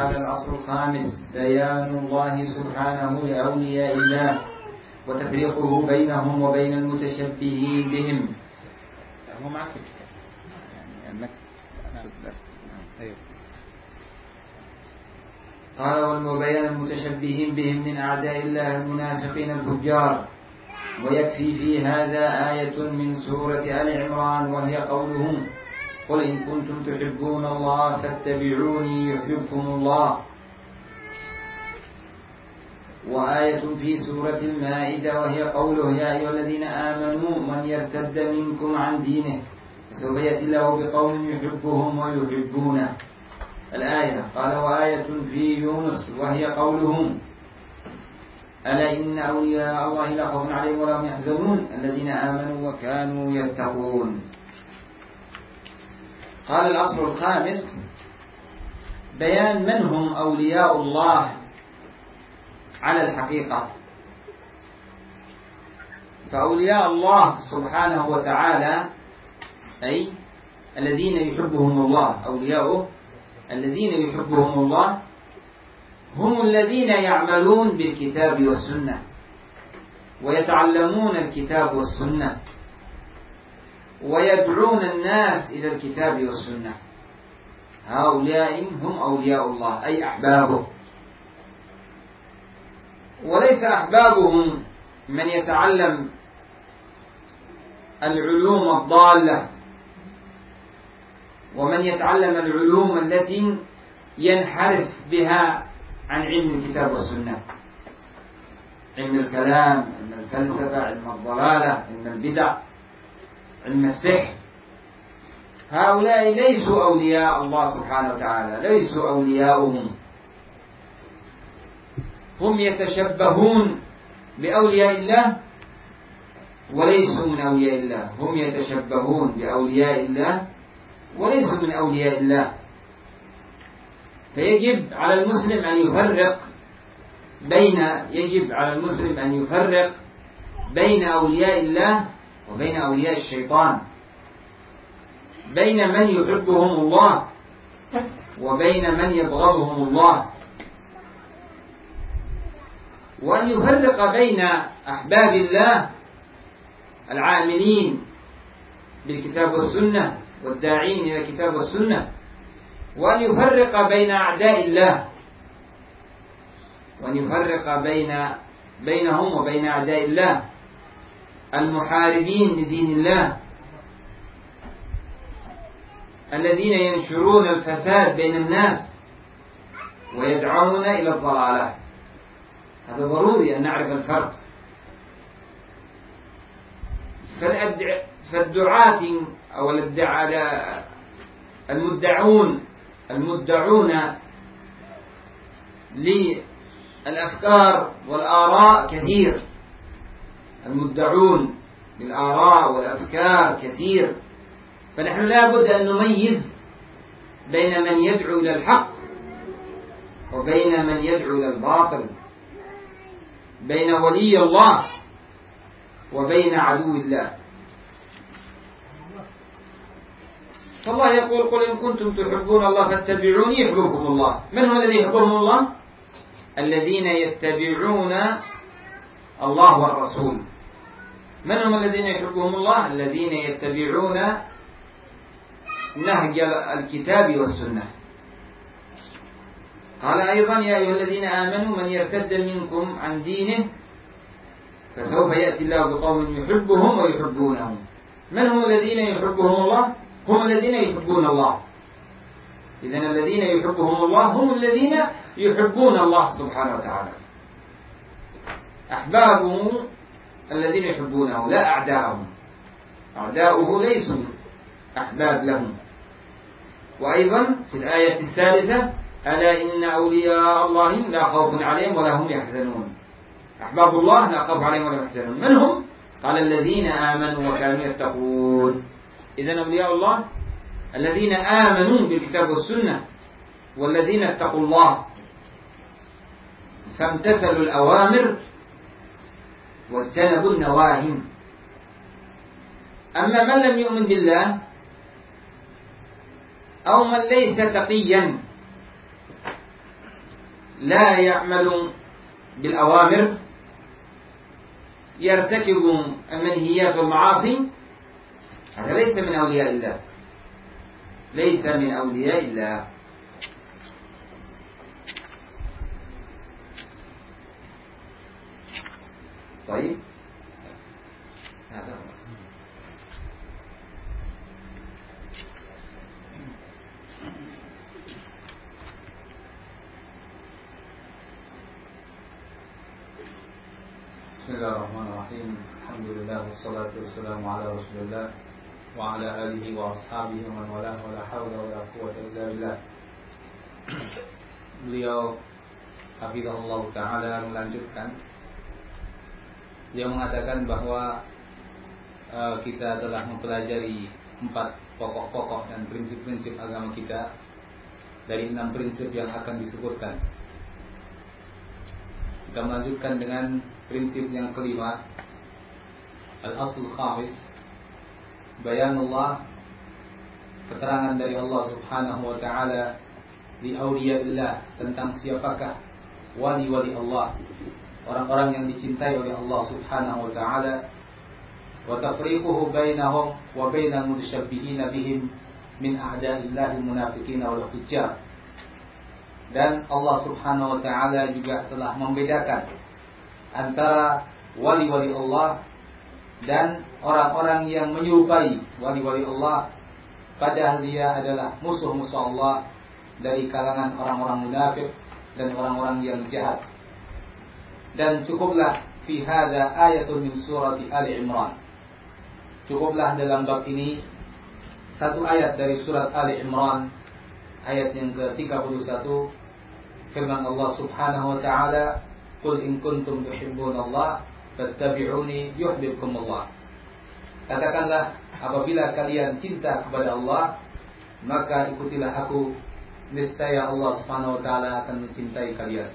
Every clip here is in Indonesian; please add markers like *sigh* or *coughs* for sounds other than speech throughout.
هذا العصر الخامس بيان الله سبحانه لأولياء الله وتفريقه بينهم وبين المتشبهين بهم. هو معك. قال والمبين المتشبهين بهم من أعداء الله المنافقين الفجار. ويكفي في هذا آية من سورة آل عمران وهي قولهم قل إن كنتم تحبون الله فاتبعوني يحببكم الله. وآية في سورة المائدة وهي قوله يا أيها الذين آمنوا من يرتد منكم عن دينه فسوف يأتي الله بقوم يحبهم ويحبونه. الآية قال وآية في يونس وهي قولهم ألا إن أولياء الله لا خوف عليهم ولا هم يحزنون. الذين آمنوا وكانوا يتقون. قال الأصل الخامس بيان من هم أولياء الله على الحقيقة. فأولياء الله سبحانه وتعالى أي الذين يحبهم الله أولياؤه الذين يحبهم الله هم الذين يعملون بالكتاب والسنة ويتعلمون الكتاب والسنة. ويدعون الناس إلى الكتاب والسنة. هؤلاء هم أولياء الله أي أحبابه وليس أحبابهم من يتعلم العلوم الضالة ومن يتعلم العلوم التي ينحرف بها عن علم الكتاب والسنة. علم الكلام علم الفلسفة علم الضلالة علم البدع. السحر هؤلاء ليسوا أولياء الله سبحانه وتعالى ليسوا أولياؤهم. هم يتشبهون بأولياء الله وليسوا من أولياء الله. هم يتشبهون بأولياء الله وليسوا من أولياء الله. فيجب على المسلم أن يفرق بين يجب على المسلم أن يفرق بين أولياء الله وبين أولياء الشيطان. بين من يحبهم الله وبين من يبغضهم الله. وأن يفرق بين أحباب الله العاملين بالكتاب والسنة والداعين إلى الكتاب والسنة وأن يفرق بين أعداء الله. وأن يفرق بين بينهم وبين أعداء الله. المحاربين لدين الله. الذين ينشرون الفساد بين الناس ويدعون إلى الضلالة. هذا ضروري أن نعرف الفرق. فالدعاة أو المدعون المدعون للأفكار والآراء كثير. المدعون للآراء والأفكار كثير. فنحن لا بد أن نميز بين من يدعو إلى الحق وبين من يدعو إلى الباطل بين ولي الله وبين عدو الله. فالله يقول قل إن كنتم تحبون الله فاتبعوني يحببكم الله. من هو الذي يحبهم الله؟ الذين يتبعون الله والرسول. من هم الذين يحبهم الله؟ الذين يتبعون نهج الكتاب والسنة. قال أيضا يا أيها الذين آمنوا من يرتد منكم عن دينه فسوف يأتي الله بقوم يحبهم ويحبونهم. من هم الذين يحبهم الله؟ هم الذين يحبون الله. إذا الذين يحبهم الله هم الذين يحبون الله سبحانه وتعالى. أحبابه الذين يحبونه لا أعداءهم أعداؤه ليسوا أحباب لهم. وأيضا في الآية الثالثة ألا إن أولياء الله لا خوف عليهم ولا هم يحزنون. أحباب الله لا خوف عليهم ولا يحزنون. من هم؟ قال الذين آمنوا وكانوا يتقون. إذا أولياء الله الذين آمنوا بالكتاب والسنة والذين اتقوا الله فامتثلوا الأوامر واجتنبوا النواهي. أما من لم يؤمن بالله أو من ليس تقيا لا يعمل بالأوامر يرتكب المنهيات والمعاصي هذا ليس من أولياء الله. ليس من أولياء الله. طيب. هذا هو. بسم الله الرحمن الرحيم. الحمد لله والصلاة والسلام على رسول الله وعلى آله وأصحابه ومن والاه ولا حول ولا قوة إلا بالله. Beliau Hafizahullah Ta'ala melanjutkan Dia mengatakan bahwa uh, Kita telah mempelajari Empat pokok-pokok dan prinsip-prinsip agama kita Dari enam prinsip yang akan disebutkan. Kita melanjutkan dengan prinsip yang kelima Al-Asul Khamis Bayanullah Keterangan dari Allah subhanahu wa ta'ala Di awliyaillah Tentang siapakah Wali-wali Allah Orang-orang yang dicintai oleh Allah subhanahu wa ta'ala. Wa tafriquhu bainahum Wa bainal mutasyabbihina bihim Min a'da'illahi munafiqina wal fujjar Dan Allah subhanahu wa ta'ala juga telah membedakan antara wali-wali Allah dan orang-orang yang menyerupai wali-wali Allah. Padahal dia adalah musuh-musuh Allah dari kalangan orang-orang munafik dan orang-orang yang jahat. Dan cukuplah fi hadza ayatun min surati Ali Imran. Cukuplah dalam bab ini satu ayat dari surat Ali Imran ayat yang ke-31 firman Allah Subhanahu wa taala Qul in kuntum tuhibbunallah fattabi'uni yuhibbukumullah. Katakanlah apabila kalian cinta kepada Allah maka ikutilah aku niscaya Allah Subhanahu wa taala akan mencintai kalian.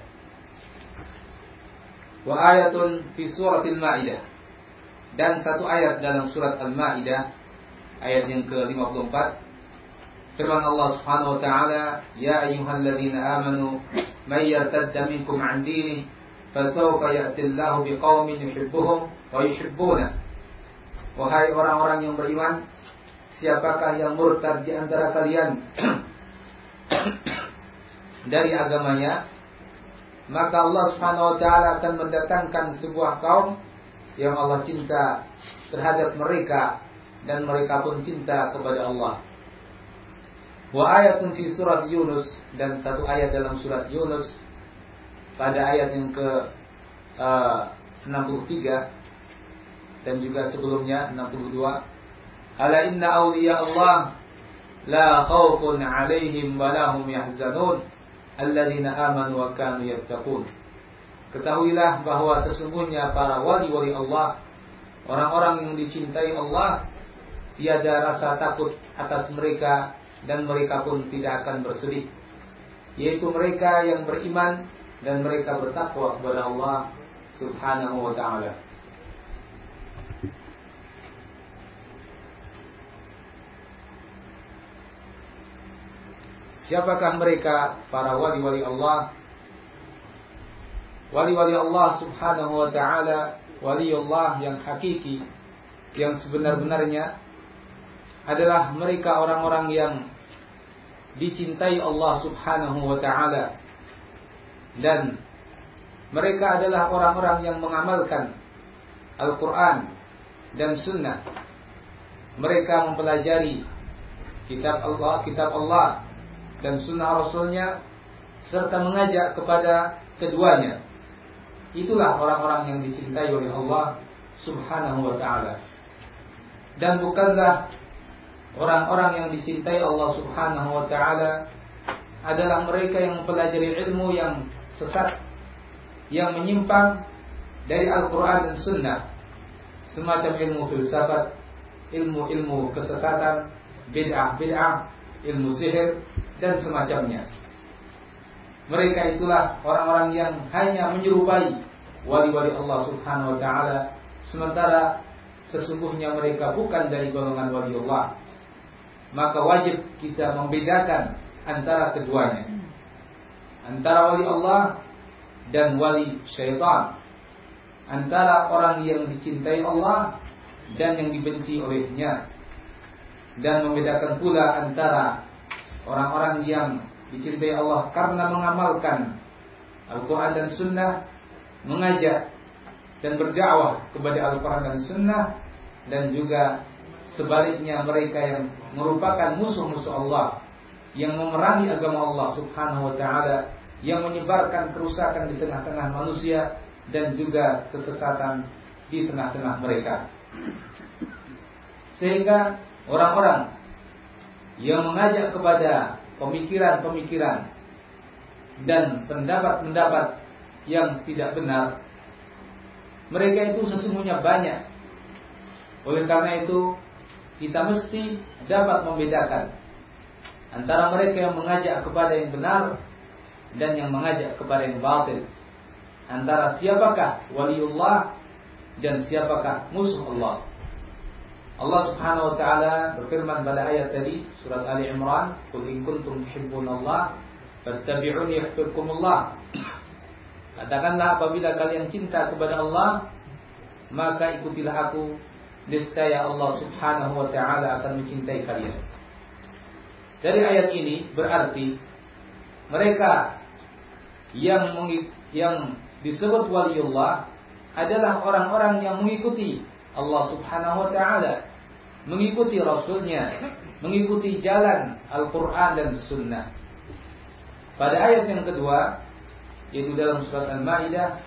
Wa ayatun fi suratil Maidah. Dan satu ayat dalam surat Al-Maidah ayat yang ke-54. Firman Allah Subhanahu wa taala ya ayyuhalladzina amanu may yartadda minkum an dinihi fasawfa ya'tillahu biqaumin yuhibbuhum wa yuhibbuna. Wahai orang-orang yang beriman siapakah yang murtad di antara kalian? *coughs* Dari agamanya maka Allah Subhanahu wa taala akan mendatangkan sebuah kaum yang Allah cinta terhadap mereka dan mereka pun cinta kepada Allah. Wa ayatun fi surat Yunus dan satu ayat dalam surat Yunus pada ayat yang ke uh, 63 dan juga sebelumnya 62 Ala inna awliya Allah la khawfun alaihim wa lahum yahzanun alladzina amanu wa kanu yattaqun Ketahuilah bahwa sesungguhnya para wali-wali Allah orang-orang yang dicintai Allah tiada rasa takut atas mereka dan mereka pun tidak akan bersedih yaitu mereka yang beriman dan mereka bertakwa kepada Allah Subhanahu wa taala. Siapakah mereka? Para wali-wali Allah? Wali-wali Allah Subhanahu wa taala, wali Allah yang hakiki, yang sebenar-benarnya adalah mereka orang-orang yang dicintai Allah Subhanahu wa taala. Dan mereka adalah orang-orang yang mengamalkan Al-Quran dan Sunnah. Mereka mempelajari kitab Allah, kitab Allah dan Sunnah Rasulnya serta mengajak kepada keduanya. Itulah orang-orang yang dicintai oleh Allah Subhanahu wa taala. Dan bukanlah orang-orang yang dicintai Allah Subhanahu wa taala adalah mereka yang mempelajari ilmu yang sesat yang menyimpang dari Al-Quran dan Sunnah semacam ilmu filsafat ilmu-ilmu kesesatan bid'ah-bid'ah ilmu sihir dan semacamnya. Mereka itulah orang-orang yang hanya menyerupai wali-wali Allah subhanahu wa ta'ala sementara sesungguhnya mereka bukan dari golongan wali Allah. Maka wajib kita membedakan antara keduanya antara wali Allah dan wali syaitan antara orang yang dicintai Allah dan yang dibenci olehnya dan membedakan pula antara orang-orang yang dicintai Allah karena mengamalkan Al-Quran dan Sunnah mengajak dan berdakwah kepada Al-Quran dan Sunnah dan juga sebaliknya mereka yang merupakan musuh-musuh Allah yang memerangi agama Allah Subhanahu wa taala yang menyebarkan kerusakan di tengah-tengah manusia dan juga kesesatan di tengah-tengah mereka. Sehingga orang-orang yang mengajak kepada pemikiran-pemikiran dan pendapat-pendapat yang tidak benar, mereka itu sesungguhnya banyak. Oleh karena itu, kita mesti dapat membedakan antara mereka yang mengajak kepada yang benar dan yang mengajak kepada yang batil. Antara siapakah waliullah dan siapakah musuh Allah. Allah Subhanahu wa taala berfirman pada ayat tadi surat Ali Imran, "Qul in kuntum tuhibbunallah fattabi'uni yuhibbukumullah." Katakanlah apabila kalian cinta kepada Allah, maka ikutilah aku, niscaya Allah Subhanahu wa taala akan mencintai kalian. Dari ayat ini berarti mereka yang yang disebut waliullah adalah orang-orang yang mengikuti Allah Subhanahu wa taala, mengikuti rasulnya, mengikuti jalan Al-Qur'an dan Sunnah. Pada ayat yang kedua yaitu dalam surat Al-Maidah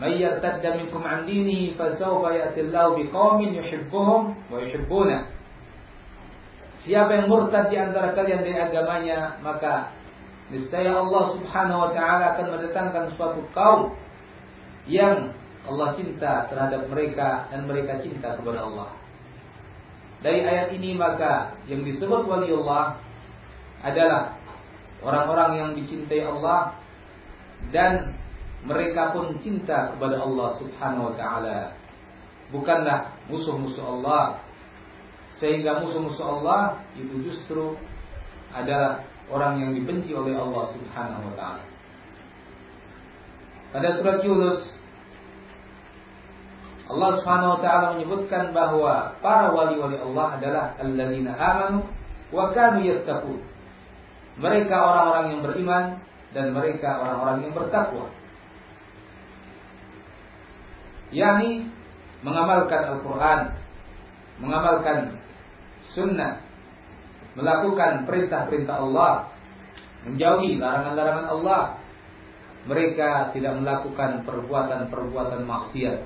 "May yartadda minkum 'an dinihi fasawfa ya'ti Allahu biqaumin yuhibbuhum wa yuhibbuna." Siapa yang murtad di antara kalian dari agamanya, maka niscaya Allah Subhanahu wa taala akan mendatangkan suatu kaum yang Allah cinta terhadap mereka dan mereka cinta kepada Allah. Dari ayat ini maka yang disebut waliullah adalah orang-orang yang dicintai Allah dan mereka pun cinta kepada Allah Subhanahu wa taala. Bukanlah musuh-musuh Allah. Sehingga musuh-musuh Allah itu justru adalah orang yang dibenci oleh Allah Subhanahu wa taala. Pada surat Yunus Allah Subhanahu wa taala menyebutkan bahwa para wali-wali Allah adalah alladzina amanu wa kanu yattaqun. Mereka orang-orang yang beriman dan mereka orang-orang yang bertakwa. yakni mengamalkan Al-Qur'an, mengamalkan sunnah melakukan perintah-perintah Allah, menjauhi larangan-larangan Allah. Mereka tidak melakukan perbuatan-perbuatan maksiat.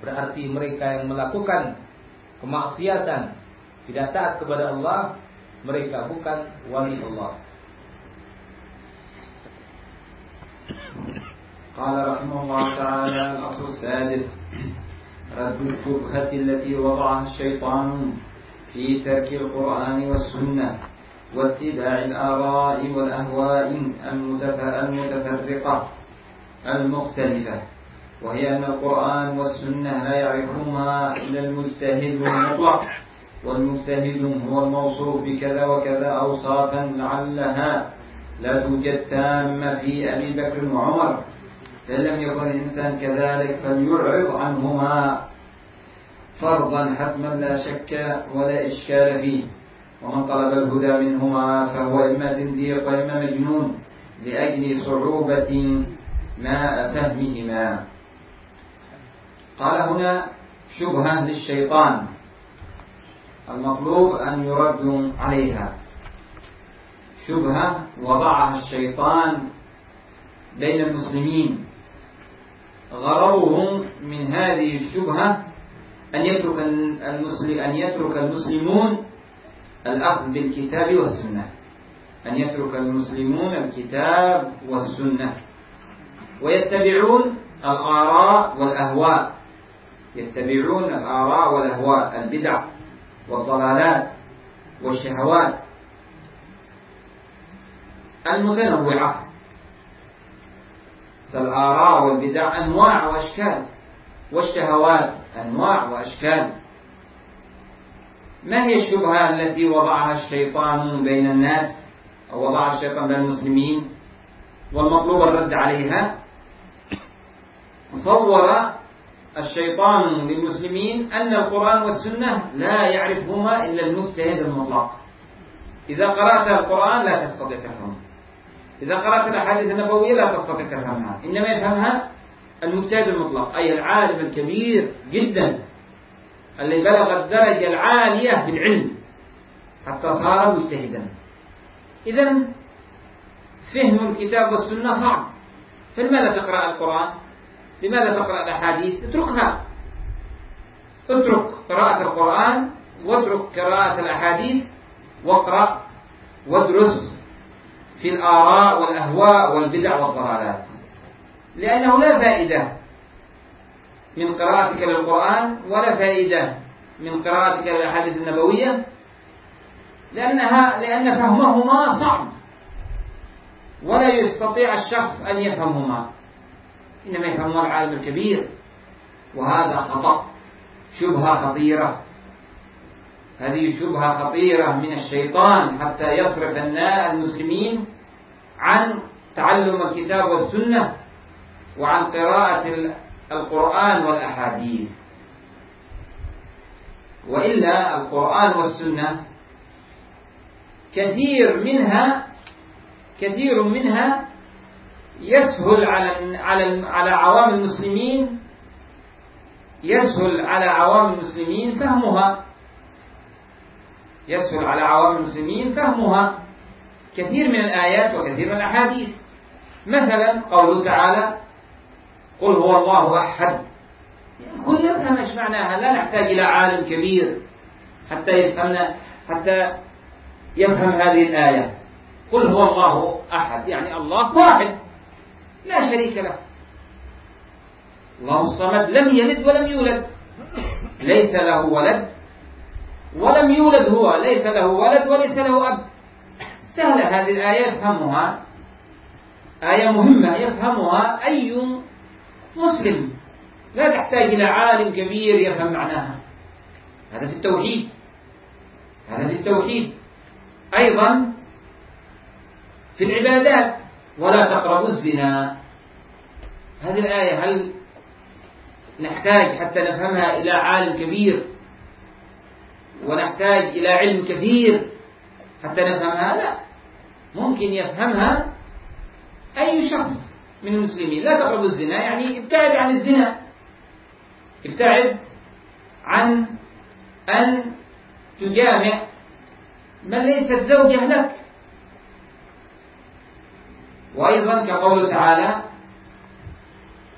Berarti mereka yang melakukan kemaksiatan, tidak taat kepada Allah, mereka bukan wali Allah. قال رحمه الله تعالى الأصل السادس رد الشبهة التي وضعها الشيطان في ترك القرآن والسنة واتباع الآراء والأهواء المتفرقة المختلفة وهي أن القرآن والسنة لا يعرفهما إلا المجتهد المطلق والمجتهد هو الموصوف بكذا وكذا أوصافا لعلها لا توجد تامة في أبي بكر وعمر. فإن لم يكن الإنسان كذلك فليعرض عنهما فرضا حتما لا شك ولا إشكال فيه. ومن طلب الهدى منهما فهو إما زنديق وإما مجنون لأجل صعوبة ما فهمهما قال هنا شبهة للشيطان المطلوب أن يرد عليها. شبهة وضعها الشيطان بين المسلمين. غرضهم من هذه الشبهة أن يترك المسلم أن يترك المسلمون الأخذ بالكتاب والسنة. أن يترك المسلمون الكتاب والسنة. ويتبعون الآراء والأهواء. يتبعون الآراء والأهواء البدع والضلالات والشهوات المتنوعة. فالآراء والبدع أنواع وأشكال والشهوات أنواع وأشكال. ما هي الشبهة التي وضعها الشيطان بين الناس أو وضعها الشيطان بين المسلمين؟ والمطلوب الرد عليها. صور الشيطان للمسلمين أن القرآن والسنة لا يعرفهما إلا المجتهد المطلق. إذا قرأت القرآن لا تستطيع تفهمه إذا قرأت الأحاديث النبوية لا تستطيع تفهمها. إنما يفهمها المجتهد المطلق أي العالم الكبير جدا الذي بلغ الدرجة العالية في العلم حتى صار مجتهدا. إذا فهم الكتاب والسنة صعب. فلماذا تقرأ القرآن؟ لماذا تقرأ الأحاديث؟ اتركها. اترك قراءة القرآن واترك قراءة الأحاديث واقرأ وادرس في الآراء والأهواء والبدع والضلالات. لأنه لا فائدة من قراءتك للقرآن ولا فائدة من قراءتك للأحاديث النبوية لأنها لأن فهمهما صعب. ولا يستطيع الشخص أن يفهمهما. إنما يفهمها العالم الكبير. وهذا خطأ. شبهة خطيرة. هذه شبهة خطيرة من الشيطان حتى يصرف المسلمين عن تعلم الكتاب والسنة وعن قراءة القرآن والأحاديث. وإلا القرآن والسنة كثير منها كثير منها يسهل على على على عوام المسلمين يسهل على عوام المسلمين فهمها. يسهل على عوام المسلمين فهمها. كثير من الآيات وكثير من الأحاديث. مثلا قوله تعالى قل هو الله أحد. كل يفهم إيش معناها لا نحتاج إلى عالم كبير حتى يفهمنا حتى يفهم هذه الآية. قل هو الله أحد. يعني الله واحد. لا شريك له. الله الصمد لم يلد ولم يولد. ليس له ولد ولم يولد هو. ليس له ولد وليس له أب. سهلة هذه الآية يفهمها آية مهمة يفهمها أي مسلم. لا تحتاج إلى عالم كبير يفهم معناها. هذا في التوحيد. هذا في التوحيد. أيضا في العبادات. ولا تقربوا الزنا. هذه الآية هل نحتاج حتى نفهمها إلى عالم كبير؟ ونحتاج إلى علم كثير حتى نفهمها؟ لا. ممكن يفهمها أي شخص من المسلمين. لا تقربوا الزنا يعني ابتعد عن الزنا. ابتعد عن أن تجامع من ليست زوجة لك. وأيضا كقوله تعالى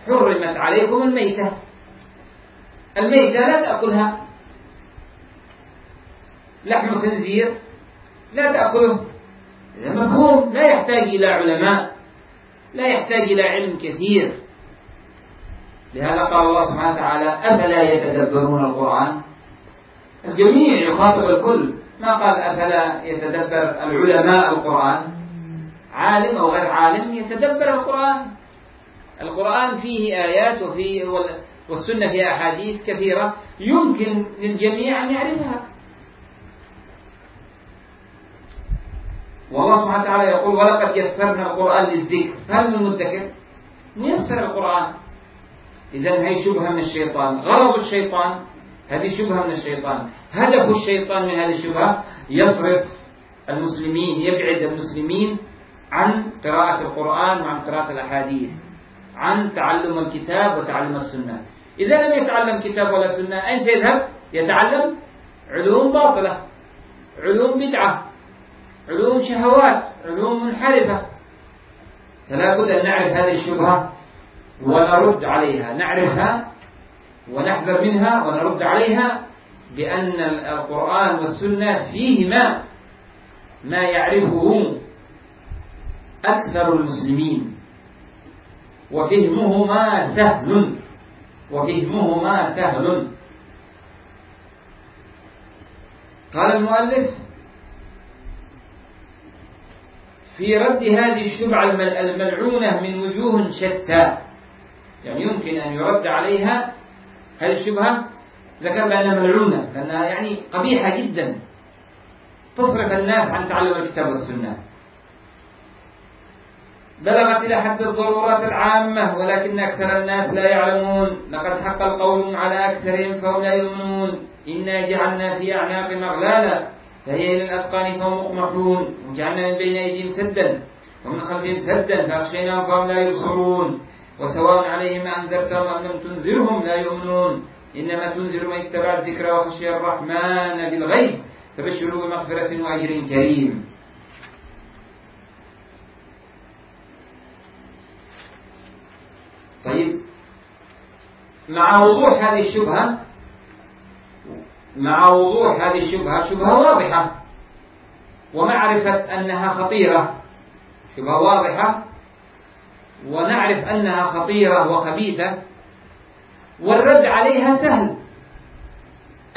حرمت عليكم الميتة. الميتة لا تأكلها. لحم الخنزير لا تأكله. هذا مفهوم لا يحتاج إلى علماء لا يحتاج إلى علم كثير. لهذا قال الله سبحانه وتعالى أفلا يتدبرون القرآن؟ الجميع يخاطب الكل. ما قال أفلا يتدبر العلماء القرآن؟ عالم أو غير عالم يتدبر القرآن. القرآن فيه آيات وفيه والسنة فيها أحاديث كثيرة يمكن للجميع أن يعرفها. والله سبحانه وتعالى يقول ولقد يسرنا القرآن للذكر. هل من مدكر ميسر القرآن. إذا هي شبهة من الشيطان. غرض الشيطان هذه شبهة من الشيطان. هدف الشيطان من هذه الشبهة يصرف المسلمين يبعد المسلمين عن قراءة القرآن وعن قراءة الأحاديث عن تعلم الكتاب وتعلم السنة. إذا لم يتعلم كتاب ولا سنة أين سيذهب؟ يتعلم علوم باطلة علوم بدعة علوم شهوات علوم منحرفة. فلا بد أن نعرف هذه الشبهة ونرد عليها. نعرفها ونحذر منها ونرد عليها بأن القرآن والسنة فيهما ما يعرفه أكثر المسلمين. وفهمهما سهل. وفهمهما سهل. قال المؤلف في رد هذه الشبعة الملعونة من وجوه شتى يعني يمكن أن يرد عليها هذه الشبهة ذكر بأنها ملعونة لأنها يعني قبيحة جدا. تصرف الناس عن تعلم الكتاب والسنة. بلغت إلى حد الضرورات العامة ولكن أكثر الناس لا يعلمون. لقد حق القول على أكثرهم فهم لا يؤمنون. إنا جعلنا في أعناقهم أغلالا فهي إلى الأذقان فهم مقمحون. وجعلنا من بين أيديهم سدا ومن خلفهم سدا فأغشيناهم فهم لا يبصرون. وسواء عليهم أنذرتهم أم لم تنذرهم لا يؤمنون. إنما تنذر من اتبع الذكر وخشي الرحمن بالغيب فبشروا بمغفرة وأجر كريم طيب مع وضوح هذه الشبهة مع وضوح هذه الشبهة شبهة واضحة. ومعرفة أنها خطيرة. شبهة واضحة. ونعرف أنها خطيرة وخبيثة. والرد عليها سهل.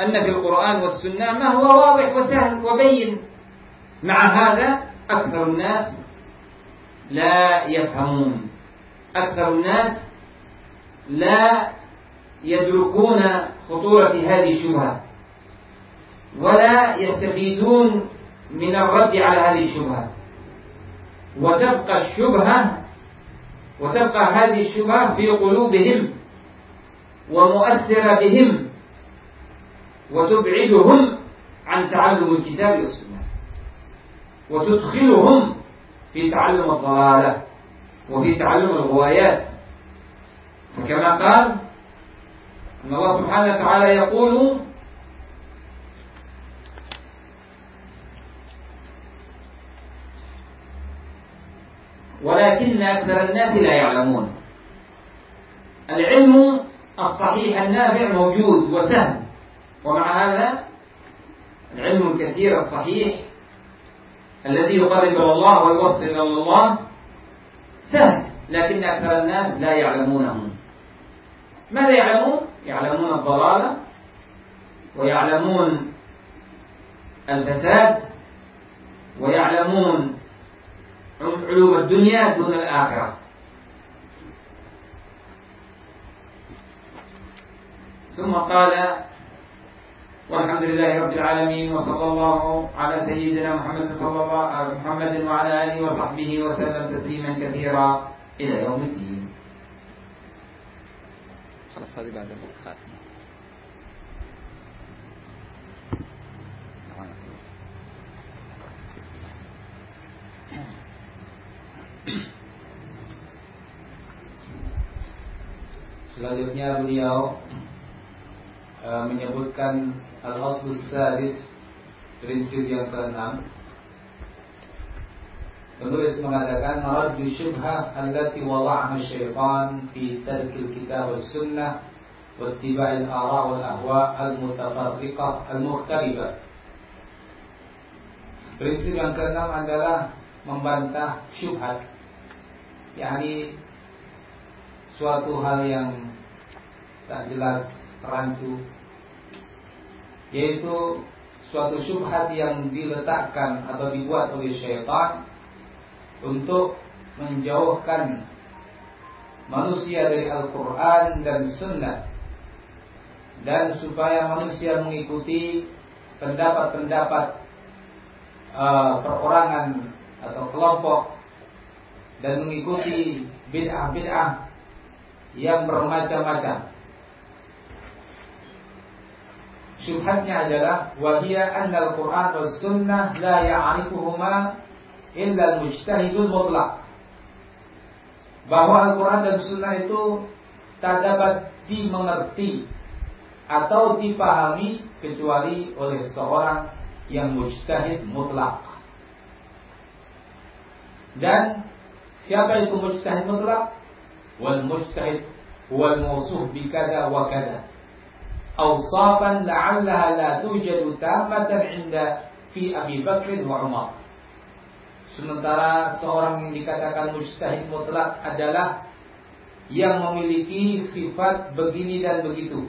أن في القرآن والسنة ما هو واضح وسهل وبين. مع هذا أكثر الناس لا يفهمون. أكثر الناس لا يدركون خطورة هذه الشبهة. ولا يستفيدون من الرد على هذه الشبهة. وتبقى الشبهة وتبقى هذه الشبهة في قلوبهم ومؤثرة بهم وتبعدهم عن تعلم الكتاب والسنة وتدخلهم في تعلم الضلالة وفي تعلم الغوايات. فكما قال أن الله سبحانه وتعالى يقول ولكن أكثر الناس لا يعلمون. العلم الصحيح النافع موجود وسهل. ومع هذا العلم الكثير الصحيح الذي يقرب إلى الله ويوصل إلى الله سهل لكن أكثر الناس لا يعلمونه. ماذا يعلمون؟ يعلمون الضلالة ويعلمون الفساد ويعلمون علوم الدنيا دون الآخرة ثم قال والحمد لله رب العالمين وصلى الله على سيدنا محمد صلى الله محمد وعلى آله وصحبه وسلم تسليما كثيرا إلى يوم الدين. selesai ibadah bukan Selanjutnya beliau eh, menyebutkan al-aslus sadis prinsip yang keenam. Penulis mengatakan maraddu syubhah allati wada'aha syaitan fi tarkil kitab was sunnah wa ittiba'il ara wal ahwa al-mutafarriqah al-mukhtalifah. Prinsip yang keenam adalah membantah syubhat yakni suatu hal yang tak jelas rancu yaitu suatu syubhat yang diletakkan atau dibuat oleh syaitan untuk menjauhkan manusia dari Al-Quran dan Sunnah. Dan supaya manusia mengikuti pendapat-pendapat uh, perorangan atau kelompok dan mengikuti bid'ah-bid'ah yang bermacam-macam. Syubhatnya adalah wahia anna al-Quran wa sunnah la ya'rifuhuma Indal mujtahidul mutlak. Bahwa Al-Quran dan Sunnah itu tak dapat dimengerti atau dipahami kecuali oleh seorang yang mujtahid mutlak. Dan siapa itu mujtahid mutlak? Wal mujtahid wal mawsuh bi kada wa kada. Awsafan la'allaha la tujadu tamatan 'inda fi Abi Bakr wa Umar. Sementara seorang yang dikatakan mujtahid mutlak adalah yang memiliki sifat begini dan begitu.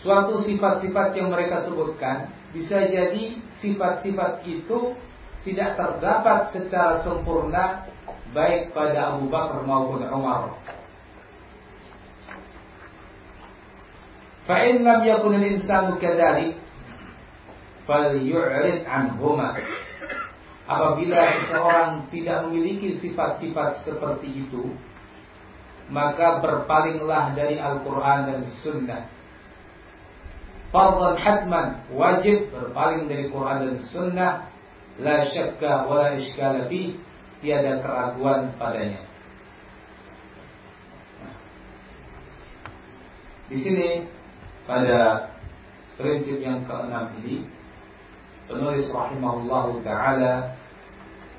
Suatu sifat-sifat yang mereka sebutkan bisa jadi sifat-sifat itu tidak terdapat secara sempurna baik pada Abu Bakar maupun Umar. Fa'in lam yakun al-insanu kadhalik falyu'rid anhuma apabila seseorang tidak memiliki sifat-sifat seperti itu, maka berpalinglah dari Al-Quran dan Sunnah. Fardhan hatman wajib berpaling dari Quran dan Sunnah, la syakka wa la iskala tiada keraguan padanya. Di sini pada prinsip yang keenam ini penulis rahimahullah taala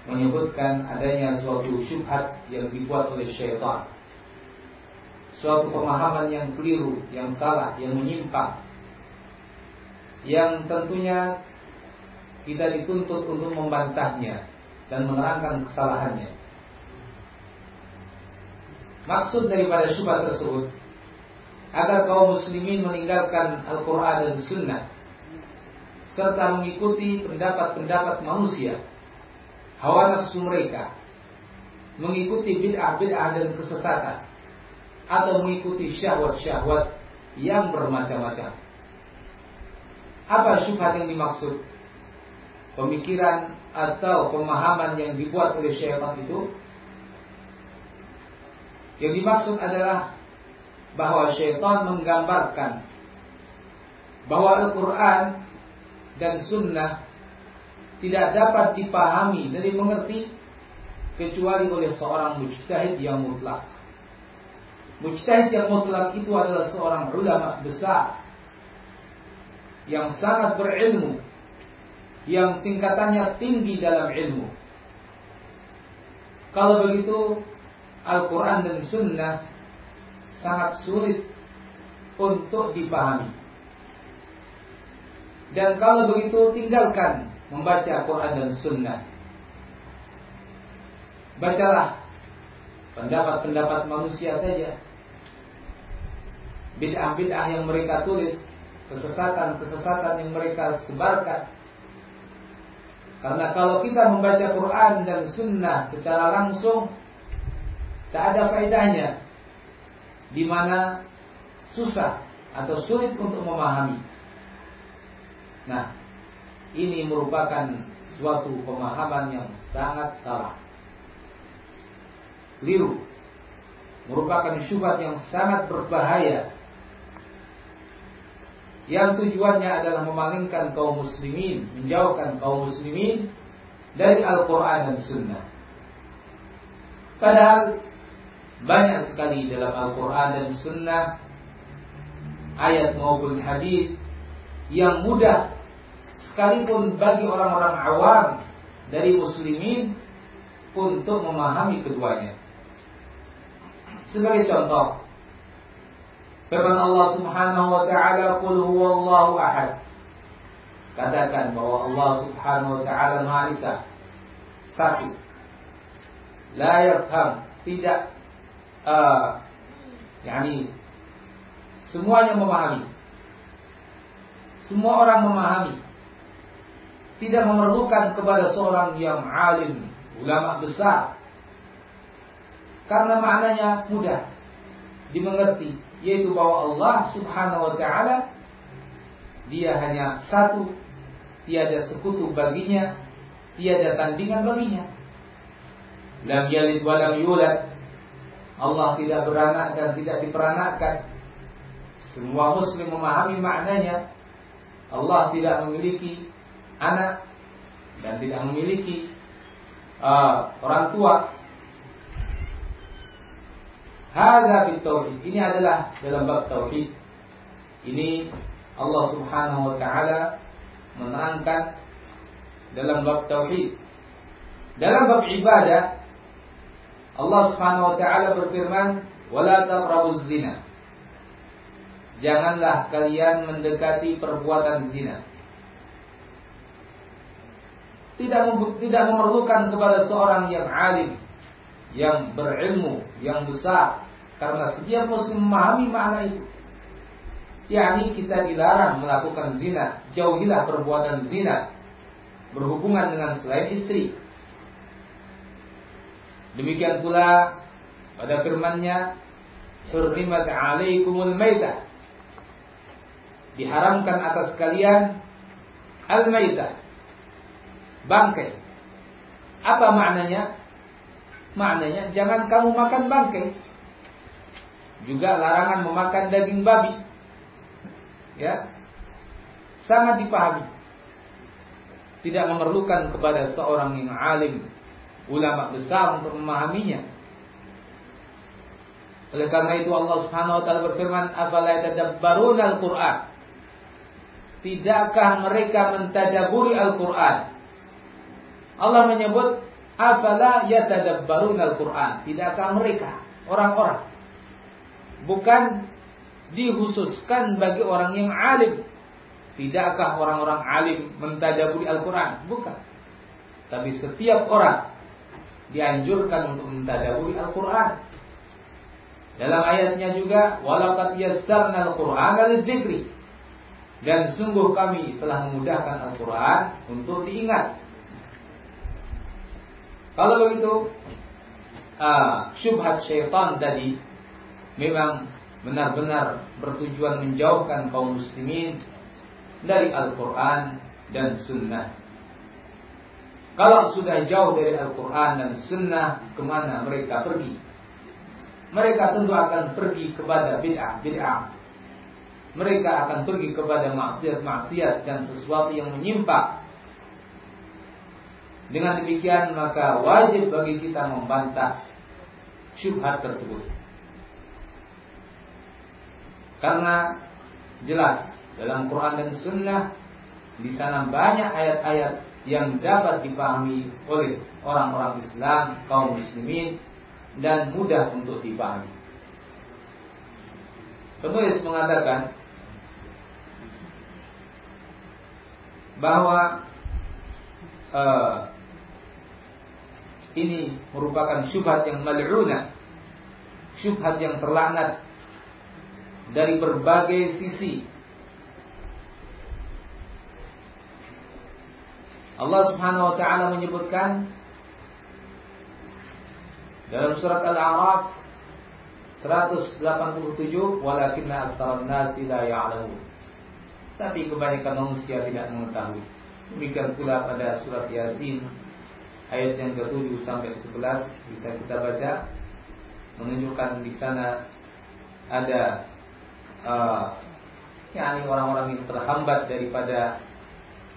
menyebutkan adanya suatu syubhat yang dibuat oleh syaitan. Suatu pemahaman yang keliru, yang salah, yang menyimpang. Yang tentunya kita dituntut untuk membantahnya dan menerangkan kesalahannya. Maksud daripada syubhat tersebut agar kaum muslimin meninggalkan Al-Quran dan Sunnah serta mengikuti pendapat-pendapat manusia hawa nafsu mereka mengikuti bid'ah-bid'ah dan kesesatan atau mengikuti syahwat-syahwat yang bermacam-macam. Apa syubhat yang dimaksud? Pemikiran atau pemahaman yang dibuat oleh syaitan itu? Yang dimaksud adalah bahwa syaitan menggambarkan bahwa Al-Quran dan Sunnah tidak dapat dipahami dan dimengerti kecuali oleh seorang mujtahid yang mutlak. Mujtahid yang mutlak itu adalah seorang ulama besar yang sangat berilmu, yang tingkatannya tinggi dalam ilmu. Kalau begitu, Al-Quran dan Sunnah sangat sulit untuk dipahami. Dan kalau begitu tinggalkan membaca Quran dan Sunnah. Bacalah pendapat-pendapat manusia saja. Bid'ah-bid'ah yang mereka tulis, kesesatan-kesesatan yang mereka sebarkan. Karena kalau kita membaca Quran dan Sunnah secara langsung, tak ada faedahnya di mana susah atau sulit untuk memahami. Nah, ini merupakan suatu pemahaman yang sangat salah. Keliru. Merupakan syubhat yang sangat berbahaya. Yang tujuannya adalah memalingkan kaum muslimin, menjauhkan kaum muslimin dari Al-Quran dan Sunnah. Padahal banyak sekali dalam Al-Quran dan Sunnah ayat maupun hadis yang mudah sekalipun bagi orang-orang awam dari muslimin untuk memahami keduanya. Sebagai contoh, firman Allah Subhanahu wa taala, "Qul huwallahu ahad." Katakan bahwa Allah Subhanahu wa taala Maha Esa. Satu. La yafham, tidak uh, yani semuanya memahami. Semua orang memahami. Tidak memerlukan kepada seorang yang alim, ulama besar. Karena maknanya mudah dimengerti, yaitu bahwa Allah Subhanahu wa taala dia hanya satu, tiada sekutu baginya, tiada tandingan baginya. Lam yalid wa lam yulad Allah tidak beranak dan tidak diperanakkan. Semua muslim memahami maknanya. Allah tidak memiliki anak dan tidak memiliki uh, orang tua. Tauhid. Ini adalah dalam bab tauhid. Ini Allah Subhanahu wa taala menerangkan dalam bab tauhid. Dalam bab ibadah Allah Subhanahu wa taala berfirman, "Wala taqrabuz zina." Janganlah kalian mendekati perbuatan zina. Tidak tidak memerlukan kepada seorang yang alim, yang berilmu, yang besar karena setiap muslim memahami makna itu. yakni kita dilarang melakukan zina, jauhilah perbuatan zina berhubungan dengan selain istri Demikian pula pada firman-Nya, "Hurrimat 'alaikumul maitah." Diharamkan atas kalian al-maitah. Bangkai. Apa maknanya? Maknanya jangan kamu makan bangkai. Juga larangan memakan daging babi. Ya. Sangat dipahami. Tidak memerlukan kepada seorang yang alim, ulama besar untuk memahaminya. Oleh karena itu Allah Subhanahu wa taala berfirman, "Afala yatadabbaruna al-Qur'an?" Tidakkah mereka mentadaburi Al-Qur'an? Allah menyebut, "Afala yatadabbaruna al-Qur'an?" Tidakkah mereka orang-orang bukan dikhususkan bagi orang yang alim. Tidakkah orang-orang alim mentadaburi Al-Quran? Bukan. Tapi setiap orang dianjurkan untuk mentadaburi Al-Quran. Dalam ayatnya juga walaqad yassarna al-Qur'ana. Dan sungguh kami telah memudahkan Al-Qur'an untuk diingat. Kalau begitu, uh, syubhat syaitan tadi memang benar-benar bertujuan menjauhkan kaum muslimin dari Al-Quran dan Sunnah. Kalau sudah jauh dari Al-Quran dan Sunnah, ke mana mereka pergi? mereka tentu akan pergi kepada bid'ah, bid'ah. Mereka akan pergi kepada maksiat-maksiat dan sesuatu yang menyimpang. Dengan demikian maka wajib bagi kita membantah syubhat tersebut. Karena jelas dalam Quran dan Sunnah di sana banyak ayat-ayat yang dapat dipahami oleh orang-orang Islam, kaum muslimin dan mudah untuk dipahami. Penulis mengatakan bahwa uh, ini merupakan syubhat yang mal'una, syubhat yang terlaknat dari berbagai sisi. Allah Subhanahu wa taala menyebutkan dalam surat Al-A'raf 187 walakinna aktsarun nasi la ya'lamun. Tapi kebanyakan manusia tidak mengetahui. Demikian pula pada surat Yasin ayat yang ke-7 sampai 11 bisa kita baca menunjukkan di sana ada uh, yakni orang-orang yang terhambat daripada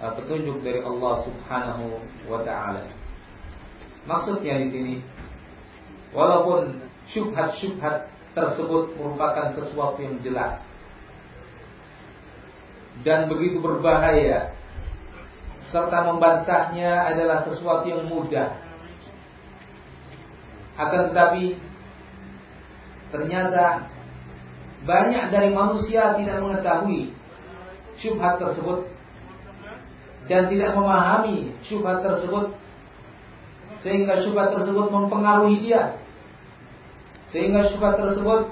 uh, petunjuk dari Allah Subhanahu wa taala. Maksudnya di sini Walaupun syubhat-syubhat tersebut merupakan sesuatu yang jelas dan begitu berbahaya serta membantahnya adalah sesuatu yang mudah. Akan tetapi ternyata banyak dari manusia tidak mengetahui syubhat tersebut dan tidak memahami syubhat tersebut sehingga syubhat tersebut mempengaruhi dia sehingga syubhat tersebut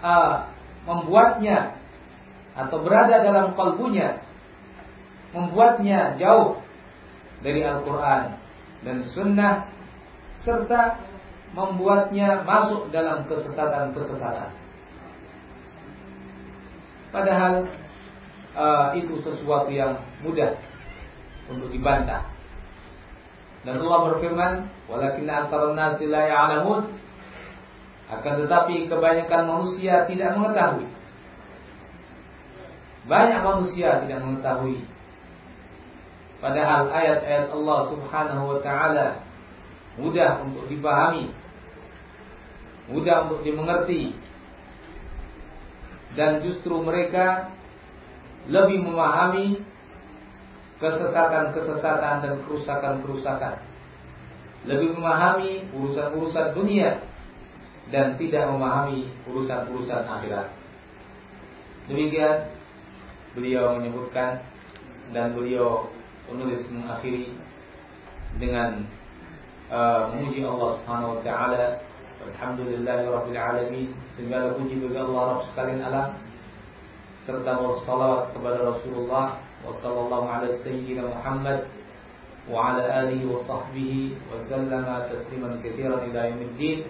uh, membuatnya atau berada dalam kalbunya membuatnya jauh dari Al-Quran dan Sunnah serta membuatnya masuk dalam kesesatan-kesesatan. Padahal uh, itu sesuatu yang mudah untuk dibantah. Dan Allah berfirman, "Walakin aktsarun nasi la ya'lamun." Akan tetapi kebanyakan manusia tidak mengetahui. Banyak manusia tidak mengetahui. Padahal ayat-ayat Allah Subhanahu wa taala mudah untuk dipahami, mudah untuk dimengerti. Dan justru mereka lebih memahami kesesatan-kesesatan dan kerusakan-kerusakan. Lebih memahami urusan-urusan dunia dan tidak memahami urusan-urusan akhirat. Demikian beliau menyebutkan dan beliau menulis mengakhiri dengan uh, Allah Subhanahu wa taala. Alhamdulillahirabbil alamin. Segala puji bagi Allah Rabb sekalian alam serta wassalawat kepada Rasulullah wa sallallahu ala sayyidina Muhammad wa ala alihi wa sahbihi wa sallama tasliman katsiran ila yaumiddin.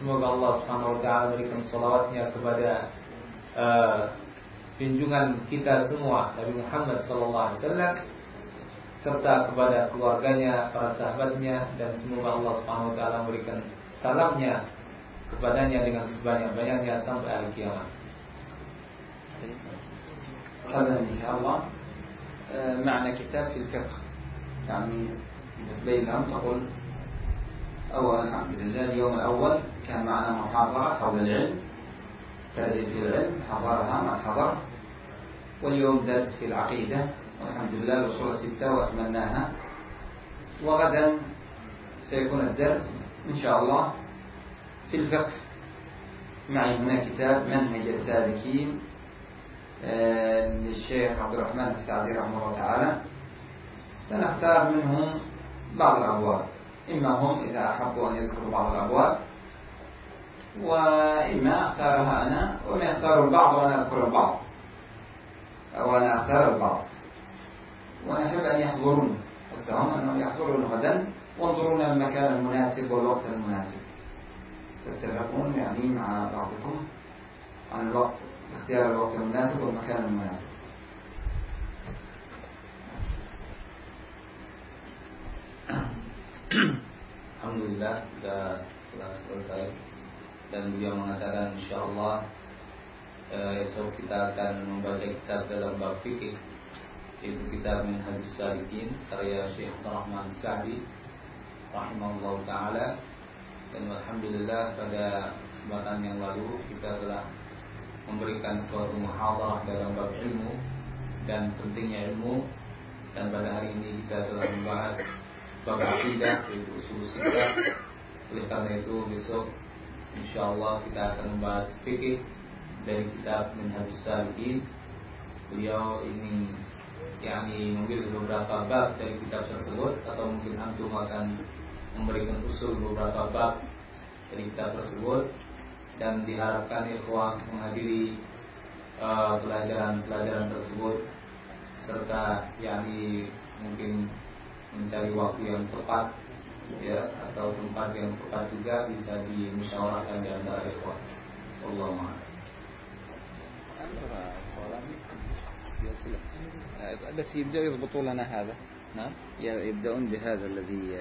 Semoga Allah Subhanahu wa taala memberikan salawatnya kepada uh, junjungan kita semua Nabi Muhammad sallallahu alaihi wasallam serta kepada keluarganya, para sahabatnya dan semoga Allah Subhanahu wa taala memberikan salamnya kepadanya dengan sebanyak-banyaknya sampai hari kiamat. هذا إن شاء الله معنى كتاب في الفقه يعني تبين لهم تقول أولا الحمد لله اليوم الأول كان معنا محاضرة حول العلم في العلم حضرها من حضر واليوم درس في العقيدة والحمد لله الأصول الستة وأكملناها وغدا سيكون الدرس إن شاء الله في الفقه. معي هنا كتاب منهج السالكين للشيخ عبد الرحمن السعدي رحمه الله تعالى. سنختار منهم بعض الأبواب. إما هم إذا أحبوا أن يذكروا بعض الأبواب وإما أختارها أنا وما يختار البعض وأنا أذكر البعض. أو أنا أختار البعض. ونحب أن يحضرون. قلتهم أنهم يحضرون غدا. وانظرون المكان المناسب والوقت المناسب. تتفقون يعني مع بعضكم عن الوقت اختيار الوقت المناسب والمكان المناسب. Alhamdulillah sudah telah selesai dan beliau mengatakan insya Allah eh, esok kita akan membaca kitab dalam bab fikih. Yaitu kitab Minhajus Salikin karya Syekh Rahman Sa'di rahimahullah taala. Dan alhamdulillah pada kesempatan yang lalu kita telah memberikan suatu muhadarah dalam bab ilmu dan pentingnya ilmu. Dan pada hari ini kita telah membahas bab akidah yaitu usul sifat oleh karena itu besok insyaallah kita akan membahas fikih dari kitab Minhajus Salikin. Beliau ini yakni mengambil beberapa bab dari kitab tersebut atau mungkin antum akan memberikan usul beberapa bab dari kitab tersebut dan diharapkan ikhwah menghadiri pelajaran-pelajaran uh, tersebut serta yakni mungkin mencari waktu yang tepat ya atau tempat yang tepat juga bisa dimusyawarahkan di antara ikhwah. Allah بس يبدأوا يضبطوا لنا هذا. نعم يبدأون بهذا الذي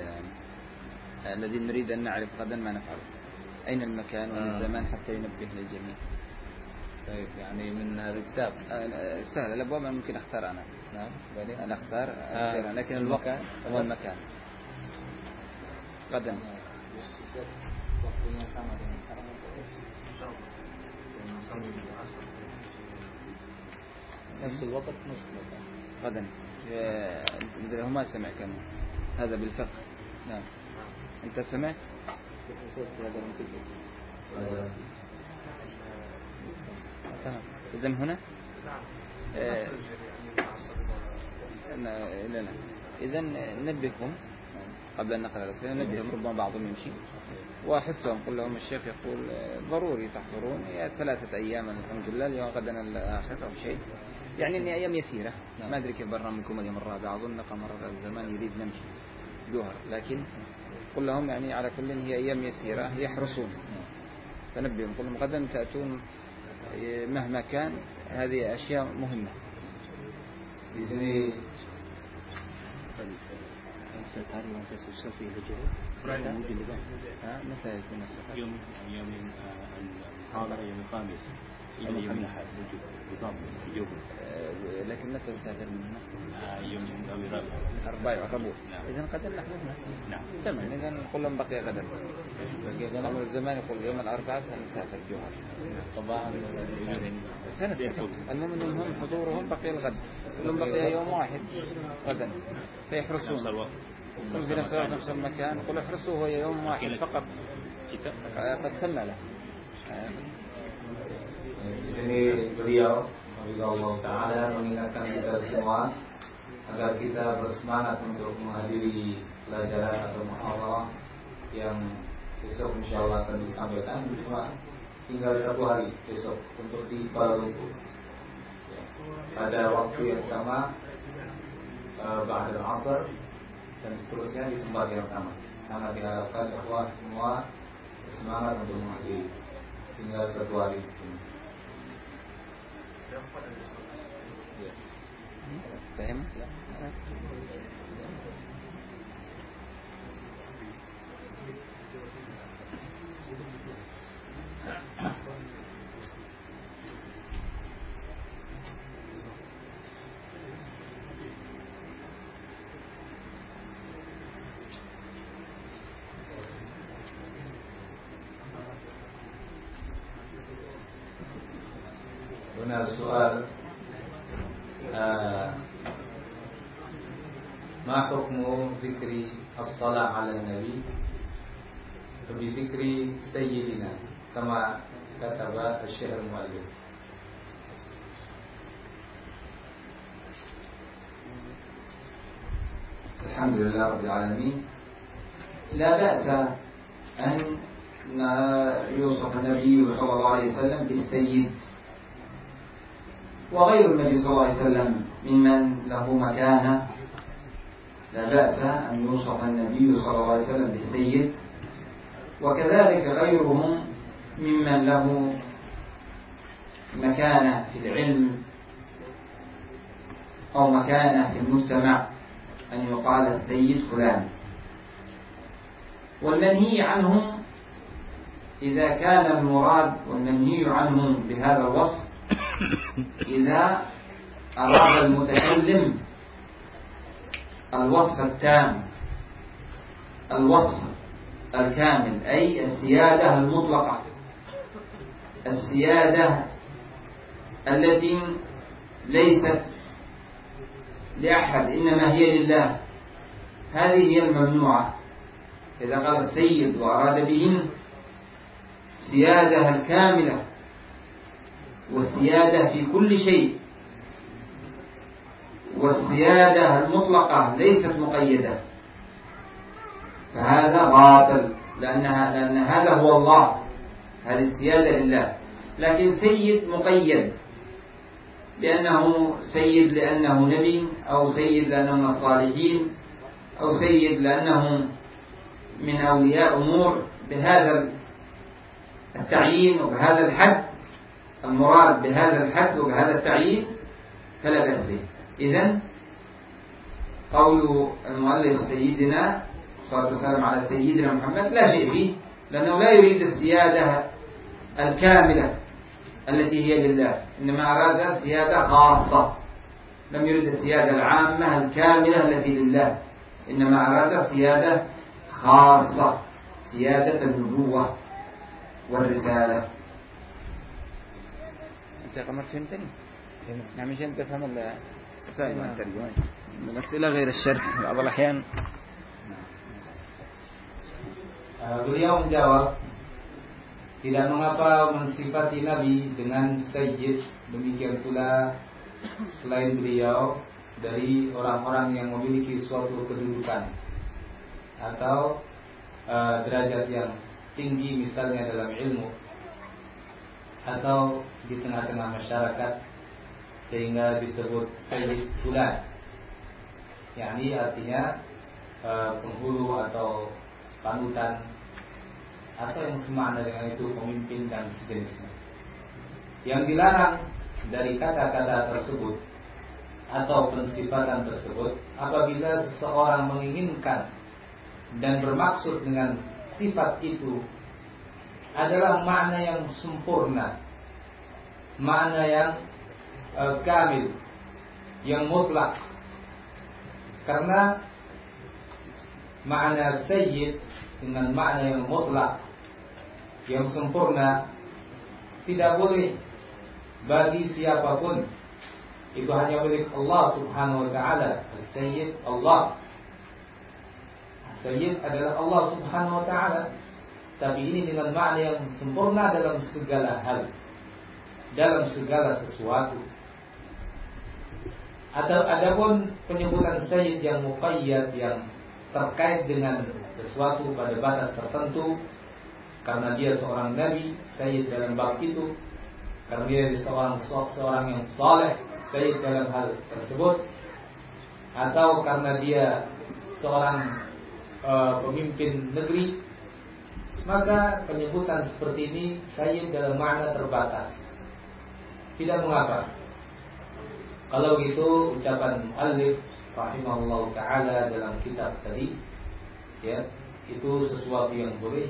الذي نريد أن نعرف غدا ما نفعله. أين المكان وأين الزمان حتى ينبه للجميع. طيب يعني من هذا الكتاب سهل الأبواب ممكن أختار أنا. نعم أنا أختار آه. لكن الوقت. والمكان غدا. نفس الوقت نفس الوقت. غدا. ما سمع كم هذا بالفقه. نعم. أنت سمعت؟ تمام. إذا هنا؟ آه لنا إذا نبههم قبل أن نقرأ الأسئلة نبههم ربما بعضهم يمشي. وأحسهم قل لهم الشيخ يقول ضروري تحضرون. ثلاثة أيام الحمد لله. اليوم غدا الآخر أو شيء. يعني إني أيام يسيرة. ما أدري كيف برنامجكم اليوم الرابع. أظن قمر الزمان يريد نمشي. جوهر لكن قل لهم يعني على كل هي أيام يسيرة. يحرصون. فنبههم قل لهم غدا تأتون مهما كان هذه di sini أنت تعرف أن يكون السفر؟ يوم يوم المحاضرة يوم الخامس. بالضبط في جوبل لكن متى تسافر من هنا؟ يوم أو الربوع نعم. إذا غدا نحن نعم. تمام. إذا نقول لهم بقي غدا بقي غدا أمر الزمان يقول يوم الأربعاء سنسافر جوهر. صباحا سنتفق المهم أنهم حضورهم بقي الغد. لهم بقي يوم. واحد غدا. نفس فيحرصون الوقت في نفس الوقت نفس المكان. قل احرصوا هو يوم واحد فقط. كتاب. قد سمى له. Beliau Allah Taala mengingatkan kita semua agar kita bersemangat untuk menghadiri pelajaran atau muhawarah yang besok insya Allah akan disampaikan. Cuma tinggal satu hari besok untuk di Kuala Lumpur pada waktu yang sama uh, Ba'da Asar dan seterusnya di tempat yang sama. Sangat diharapkan bahwa semua bersemangat untuk menghadiri. Tinggal satu hari di sini Yes. Hmm? Same? الصلاة على النبي بذكر سيدنا كما كتب الشيخ المؤلف الحمد لله رب العالمين لا بأس أن يوصف النبي صلى الله عليه وسلم بالسيد وغير النبي صلى الله عليه وسلم ممن له مكانة لا بأس أن يوصف النبي صلى الله عليه وسلم بالسيد وكذلك غيرهم ممن له مكانة في العلم أو مكانة في المجتمع أن يقال السيد فلان. والمنهي عنهم إذا كان المراد والمنهي عنهم بهذا الوصف إذا أراد المتكلم الوصف التام. الوصف الكامل أي السيادة المطلقة. السيادة التي ليست لأحد إنما هي لله. هذه هي الممنوعة. إذا قال السيد وأراد بهم السيادة الكاملة والسيادة في كل شيء. والسيادة المطلقة ليست مقيدة. فهذا باطل لأنها لأن هذا هو الله. هذه السيادة لله. لكن سيد مقيد بأنه سيد لأنه نبي أو سيد لأنه من الصالحين أو سيد لأنه من أولياء أمور. بهذا التعيين وبهذا الحد المراد بهذا الحد وبهذا التعيين فلا بأس به إذن قول المؤلف سيدنا صلى الله عليه على سيدنا محمد لا شيء فيه لأنه لا يريد السيادة الكاملة التي هي لله إنما أراد سيادة خاصة. لم يرد السيادة العامة الكاملة التي لله إنما أراد سيادة خاصة سيادة النبوة والرسالة. أنت يا قمر فهمتني؟ نعم مش أنت تفهم السائل الترجمان الأسئلة غير الشرح بعض الأحيان beliau menjawab tidak mengapa mensifati Nabi dengan Sayyid demikian pula selain beliau dari orang-orang yang memiliki suatu kedudukan atau uh, derajat yang tinggi misalnya dalam ilmu atau di tengah-tengah masyarakat sehingga disebut Sayyid Fulan yakni artinya uh, penghulu atau panutan. Atau yang semakna dengan itu? Pemimpin dan sejenisnya. Yang dilarang dari kata-kata tersebut atau pensifatan tersebut apabila seseorang menginginkan dan bermaksud dengan sifat itu adalah makna yang sempurna, makna yang uh, kamil, yang mutlak. Karena makna sayyid dengan makna yang mutlak yang sempurna tidak boleh bagi siapa pun. Itu hanya milik Allah Subhanahu wa taala Sayyid Allah. Sayyid adalah Allah Subhanahu wa taala. Tapi ini dengan makna yang sempurna dalam segala hal dalam segala sesuatu atau adapun penyebutan sayyid yang muqayyad yang terkait dengan sesuatu pada batas tertentu karena dia seorang nabi, sayyid dalam bab itu, karena dia seorang seorang yang saleh, sayyid dalam hal tersebut, atau karena dia seorang uh, pemimpin negeri, maka penyebutan seperti ini sayyid dalam makna terbatas. Tidak mengapa. Kalau gitu ucapan muallif rahimahullah taala dalam kitab tadi ya itu sesuatu yang boleh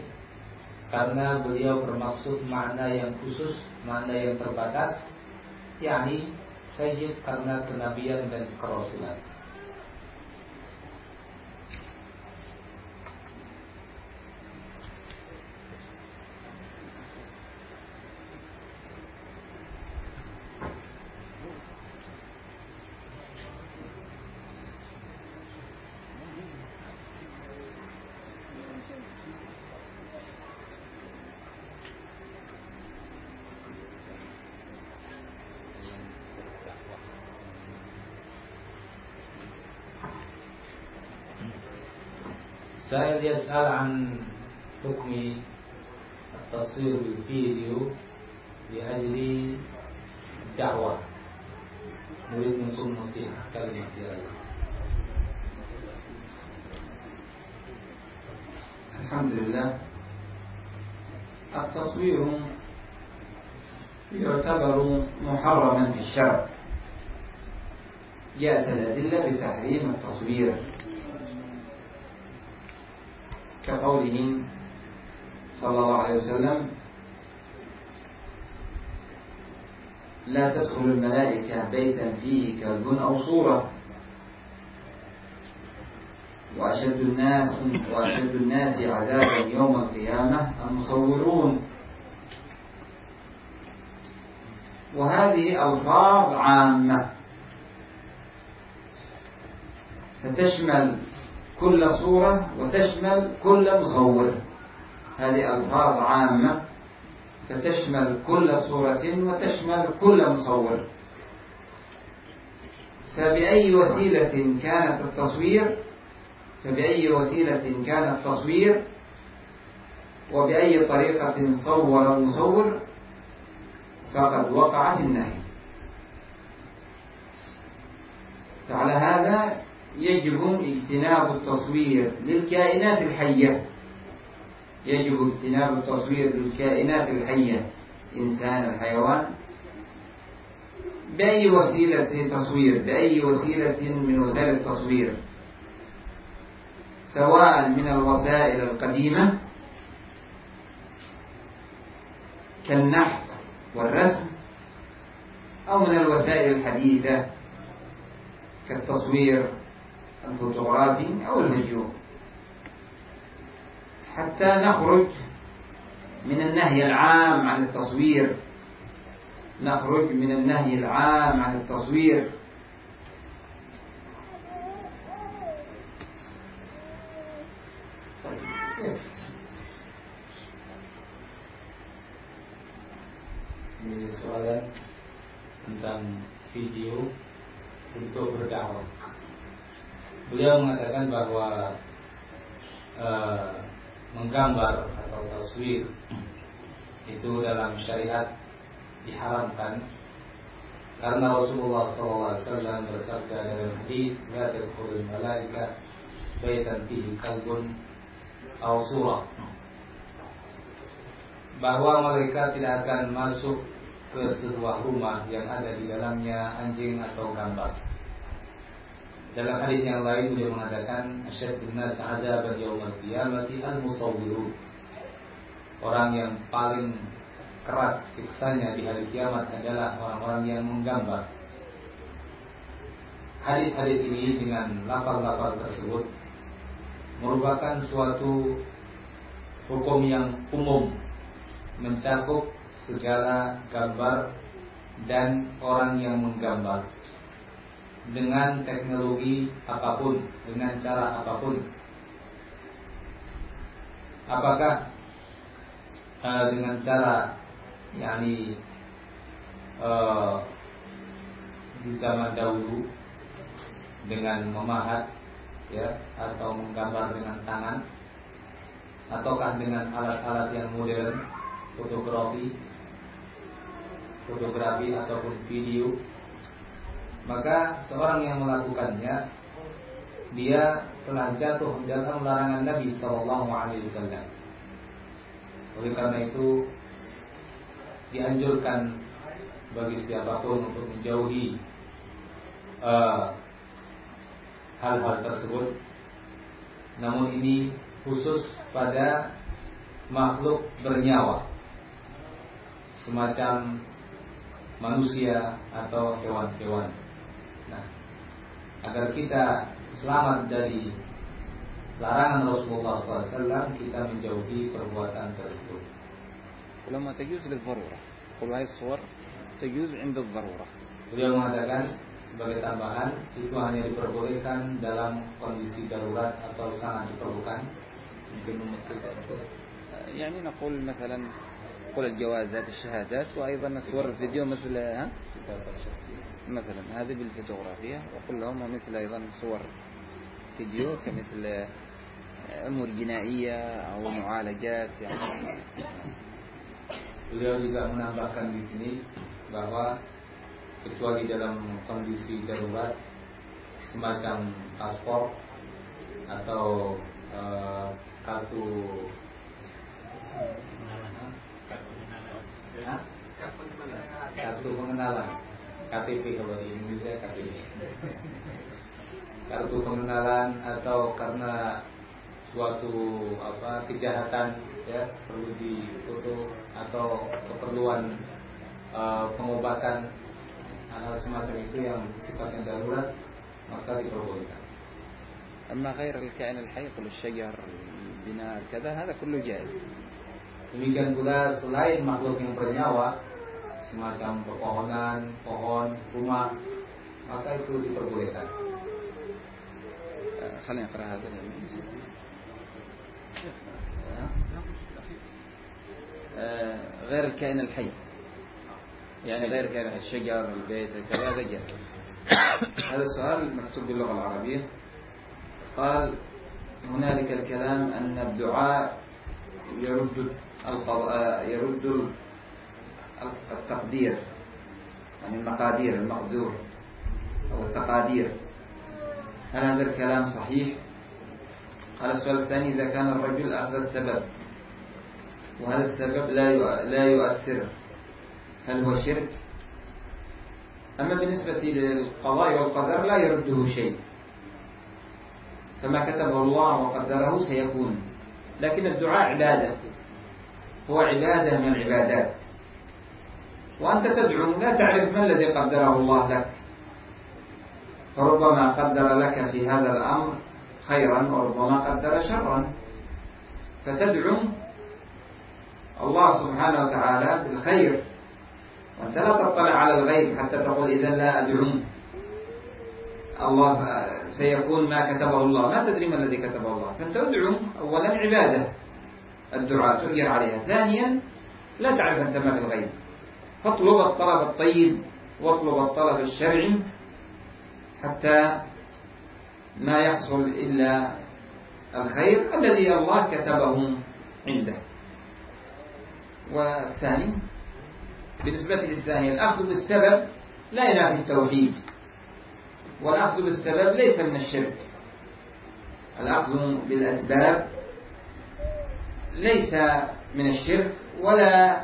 karena beliau bermaksud makna yang khusus, makna yang terbatas, yakni sayyid karena kenabian dan kerasulan. يسأل عن حكم التصوير بالفيديو لأجل الدعوة. نريد منكم نصيحة. كلمة الحمد لله. التصوير يعتبر محرما في الشرع جاءت الأدلة بتحريم التصوير. كقوله صلى الله عليه وسلم لا تدخل الملائكة بيتا فيه كلب أو صورة. وأشد الناس وأشد الناس عذابا يوم القيامة المصورون وهذه ألفاظ عامة. فتشمل كل صورة وتشمل كل مصور. هذه ألفاظ عامة. فتشمل كل صورة وتشمل كل مصور. فبأي وسيلة كانت التصوير؟ فبأي وسيلة كان التصوير؟ وبأي طريقة صور المصور؟ فقد وقع في النهي. فعلى هذا يجب اجتناب التصوير للكائنات الحية. يجب اجتناب التصوير للكائنات الحية. إنسان الحيوان بأي وسيلة تصوير بأي وسيلة من وسائل التصوير؟ سواء من الوسائل القديمة كالنحت والرسم أو من الوسائل الحديثة كالتصوير الفوتوغرافي أو الفيديو حتى نخرج من النهي العام عن التصوير. نخرج من النهي العام عن التصوير. Tentang video untuk berdakwah. Beliau mengatakan bahwa uh, menggambar atau taswir itu dalam syariat diharamkan karena Rasulullah SAW bersabda dalam hadis la tadkhulul malaika baitan fihi kalbun aw surah bahwa mereka tidak akan masuk ke sebuah rumah yang ada di dalamnya anjing atau gambar. Dalam hadis yang lain beliau mengatakan asyadun nas adzaban yaumil qiyamati al-musawwirun. Orang yang paling keras siksanya di hari kiamat adalah orang-orang yang menggambar. Hadis-hadis ini dengan lafal-lafal tersebut merupakan suatu hukum yang umum mencakup segala gambar dan orang yang menggambar dengan teknologi apa pun, dengan cara apa pun. Apakah uh, dengan cara yakni uh, di zaman dahulu dengan memahat ya atau menggambar dengan tangan ataukah dengan alat-alat yang modern fotografi fotografi ataupun video maka seorang yang melakukannya dia telah jatuh dalam larangan Nabi Shallallahu Alaihi Wasallam. Oleh karena itu dianjurkan bagi siapa pun untuk menjauhi eh, hal-hal tersebut. Namun ini khusus pada makhluk bernyawa semacam manusia atau hewan-hewan Nah, agar kita selamat dari larangan Rasulullah SAW, kita menjauhi perbuatan tersebut. ولما تجوز للضرورة قل هاي الصور تجوز عند الضرورة Beliau mengatakan sebagai tambahan itu hanya diperbolehkan dalam kondisi darurat atau sangat diperlukan. Mungkin memutuskan يعني نقول مثلا قل الجوازات الشهادات وأيضا صور الفيديو مثل ها مثلا هذه بالفوتوغرافية وقل لهم مثل أيضا صور فيديو كمثل أمور جنائية أو معالجات يعني Beliau juga menambahkan di sini bahwa kecuali dalam kondisi darurat semacam paspor atau eh, kartu Hah? kartu pengenalan KTP kalau di Indonesia KTP kartu pengenalan atau karena suatu apa kejahatan ya perlu difoto atau keperluan eh, pengobatan hal semacam itu yang sifatnya darurat maka diperbolehkan. أما غير الكائن الحي قل الشجر البناء كذا هذا كله جائز Demikian pula selain makhluk yang bernyawa semacam pepohonan, pohon, rumah maka itu diperbolehkan. خلينا نقرأ هذا غير الكائن الحي يعني غير كائن الشجر البيت كذا هذا هذا السؤال مكتوب باللغة العربية قال هنالك الكلام أن الدعاء يرد القضاء يرد التقدير يعني المقادير المقدور أو التقادير هل هذا الكلام صحيح؟ قال السؤال الثاني إذا كان الرجل أخذ السبب وهذا السبب لا لا يؤثر هل هو شرك؟ أما بالنسبة للقضاء والقدر لا يرده شيء فما كتبه الله وقدره سيكون لكن الدعاء عبادة هو عبادة من العبادات وأنت تدعو لا تعرف ما الذي قدره الله لك. فربما قدر لك في هذا الأمر خيرا وربما قدر شرا. فتدعو الله سبحانه وتعالى بالخير. وأنت لا تطلع على الغيب حتى تقول إذا لا أدعو. الله سيكون ما كتبه الله. ما تدري ما الذي كتبه الله. فأنت ادعو أولا عبادة. الدعاء تؤجر عليها. ثانيا لا تعرف أنت ما في الغيب. فاطلب الطلب الطيب واطلب الطلب الشرعي حتى ما يحصل إلا الخير الذي الله كتبه عنده. والثاني بالنسبة للثاني الأخذ بالسبب لا ينافي التوحيد والأخذ بالسبب ليس من الشرك. الأخذ بالأسباب ليس من الشرك ولا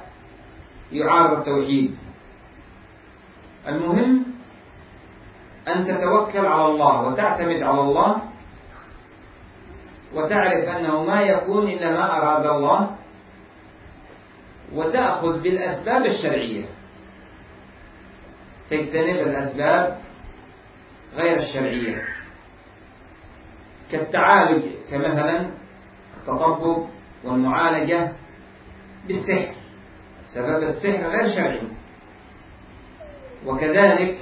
يعارض التوحيد. المهم أن تتوكل على الله وتعتمد على الله وتعرف أنه ما يكون إلا ما أراد الله وتأخذ بالأسباب الشرعية. تجتنب الأسباب غير الشرعية. كالتعالج كمثلا التطبب والمعالجة بالسحر. سبب السحر غير شرعي وكذلك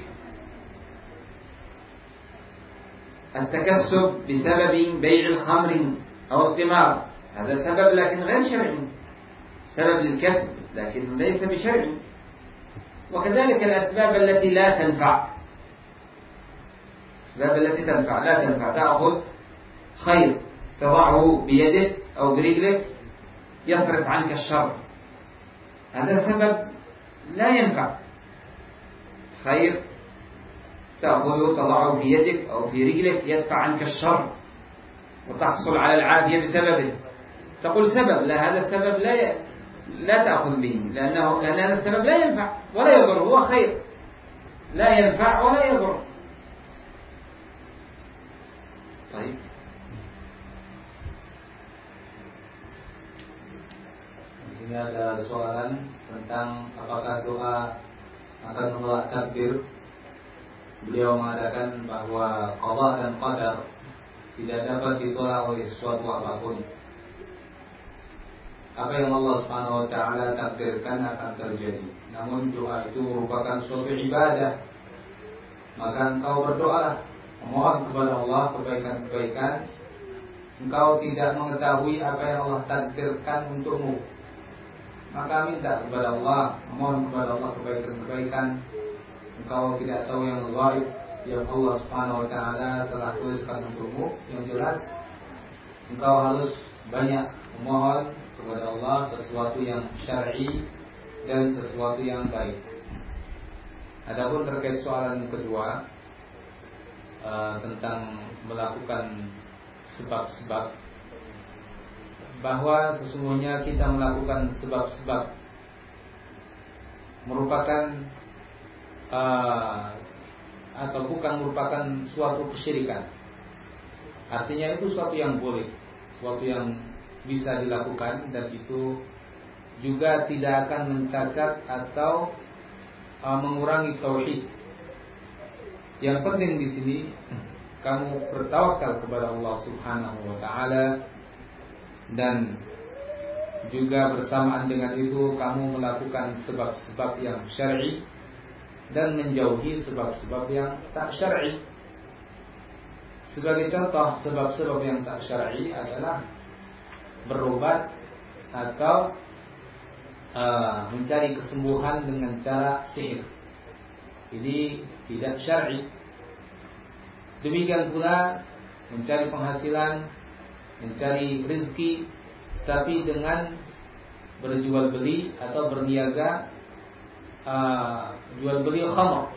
التكسب بسبب بيع الخمر أو الثمار. هذا سبب لكن غير شرعي. سبب للكسب لكن ليس بشرعي. وكذلك الأسباب التي لا تنفع. الأسباب التي تنفع لا تنفع. تأخذ خيط تضعه بيدك أو برجلك يصرف عنك الشر. هذا سبب لا ينفع. خير. تأخذه تضعه في يدك أو في رجلك يدفع عنك الشر وتحصل على العافية بسببه. تقول سبب لا هذا السبب لا ي... لا تأخذ به لأنه لأن هذا السبب لا ينفع ولا يضر هو خير. لا ينفع ولا يضر. Di sini ada soalan tentang apakah doa akan menolak takdir. Beliau mengatakan bahwa qada dan qadar tidak dapat ditolak oleh suatu apa pun. Apa yang Allah Subhanahu wa taala takdirkan akan terjadi. Namun doa itu merupakan suatu ibadah. Maka engkau berdoa, memohon kepada Allah kebaikan-kebaikan. Engkau tidak mengetahui apa yang Allah takdirkan untukmu. Maka minta kepada Allah, memohon kepada Allah kebaikan-kebaikan. Engkau tidak tahu yang gaib yang Allah Subhanahu wa taala telah tuliskan untukmu. Yang jelas engkau harus banyak memohon kepada Allah sesuatu yang syar'i dan sesuatu yang baik. Adapun terkait soalan kedua uh, tentang melakukan sebab-sebab bahwa sesungguhnya kita melakukan sebab-sebab merupakan uh, atau bukan merupakan suatu kesyirikan. Artinya itu suatu yang boleh, suatu yang bisa dilakukan dan itu juga tidak akan mencacat atau uh, mengurangi tauhid. Yang penting di sini kamu bertawakal kepada Allah Subhanahu wa taala dan juga bersamaan dengan itu kamu melakukan sebab-sebab yang syar'i dan menjauhi sebab-sebab yang tak syar'i. Sebagai contoh sebab-sebab yang tak syar'i adalah berobat atau uh, mencari kesembuhan dengan cara sihir. Ini tidak syar'i. Demikian pula mencari penghasilan, mencari rezeki, tapi dengan berjual beli atau berniaga uh, jual beli khamr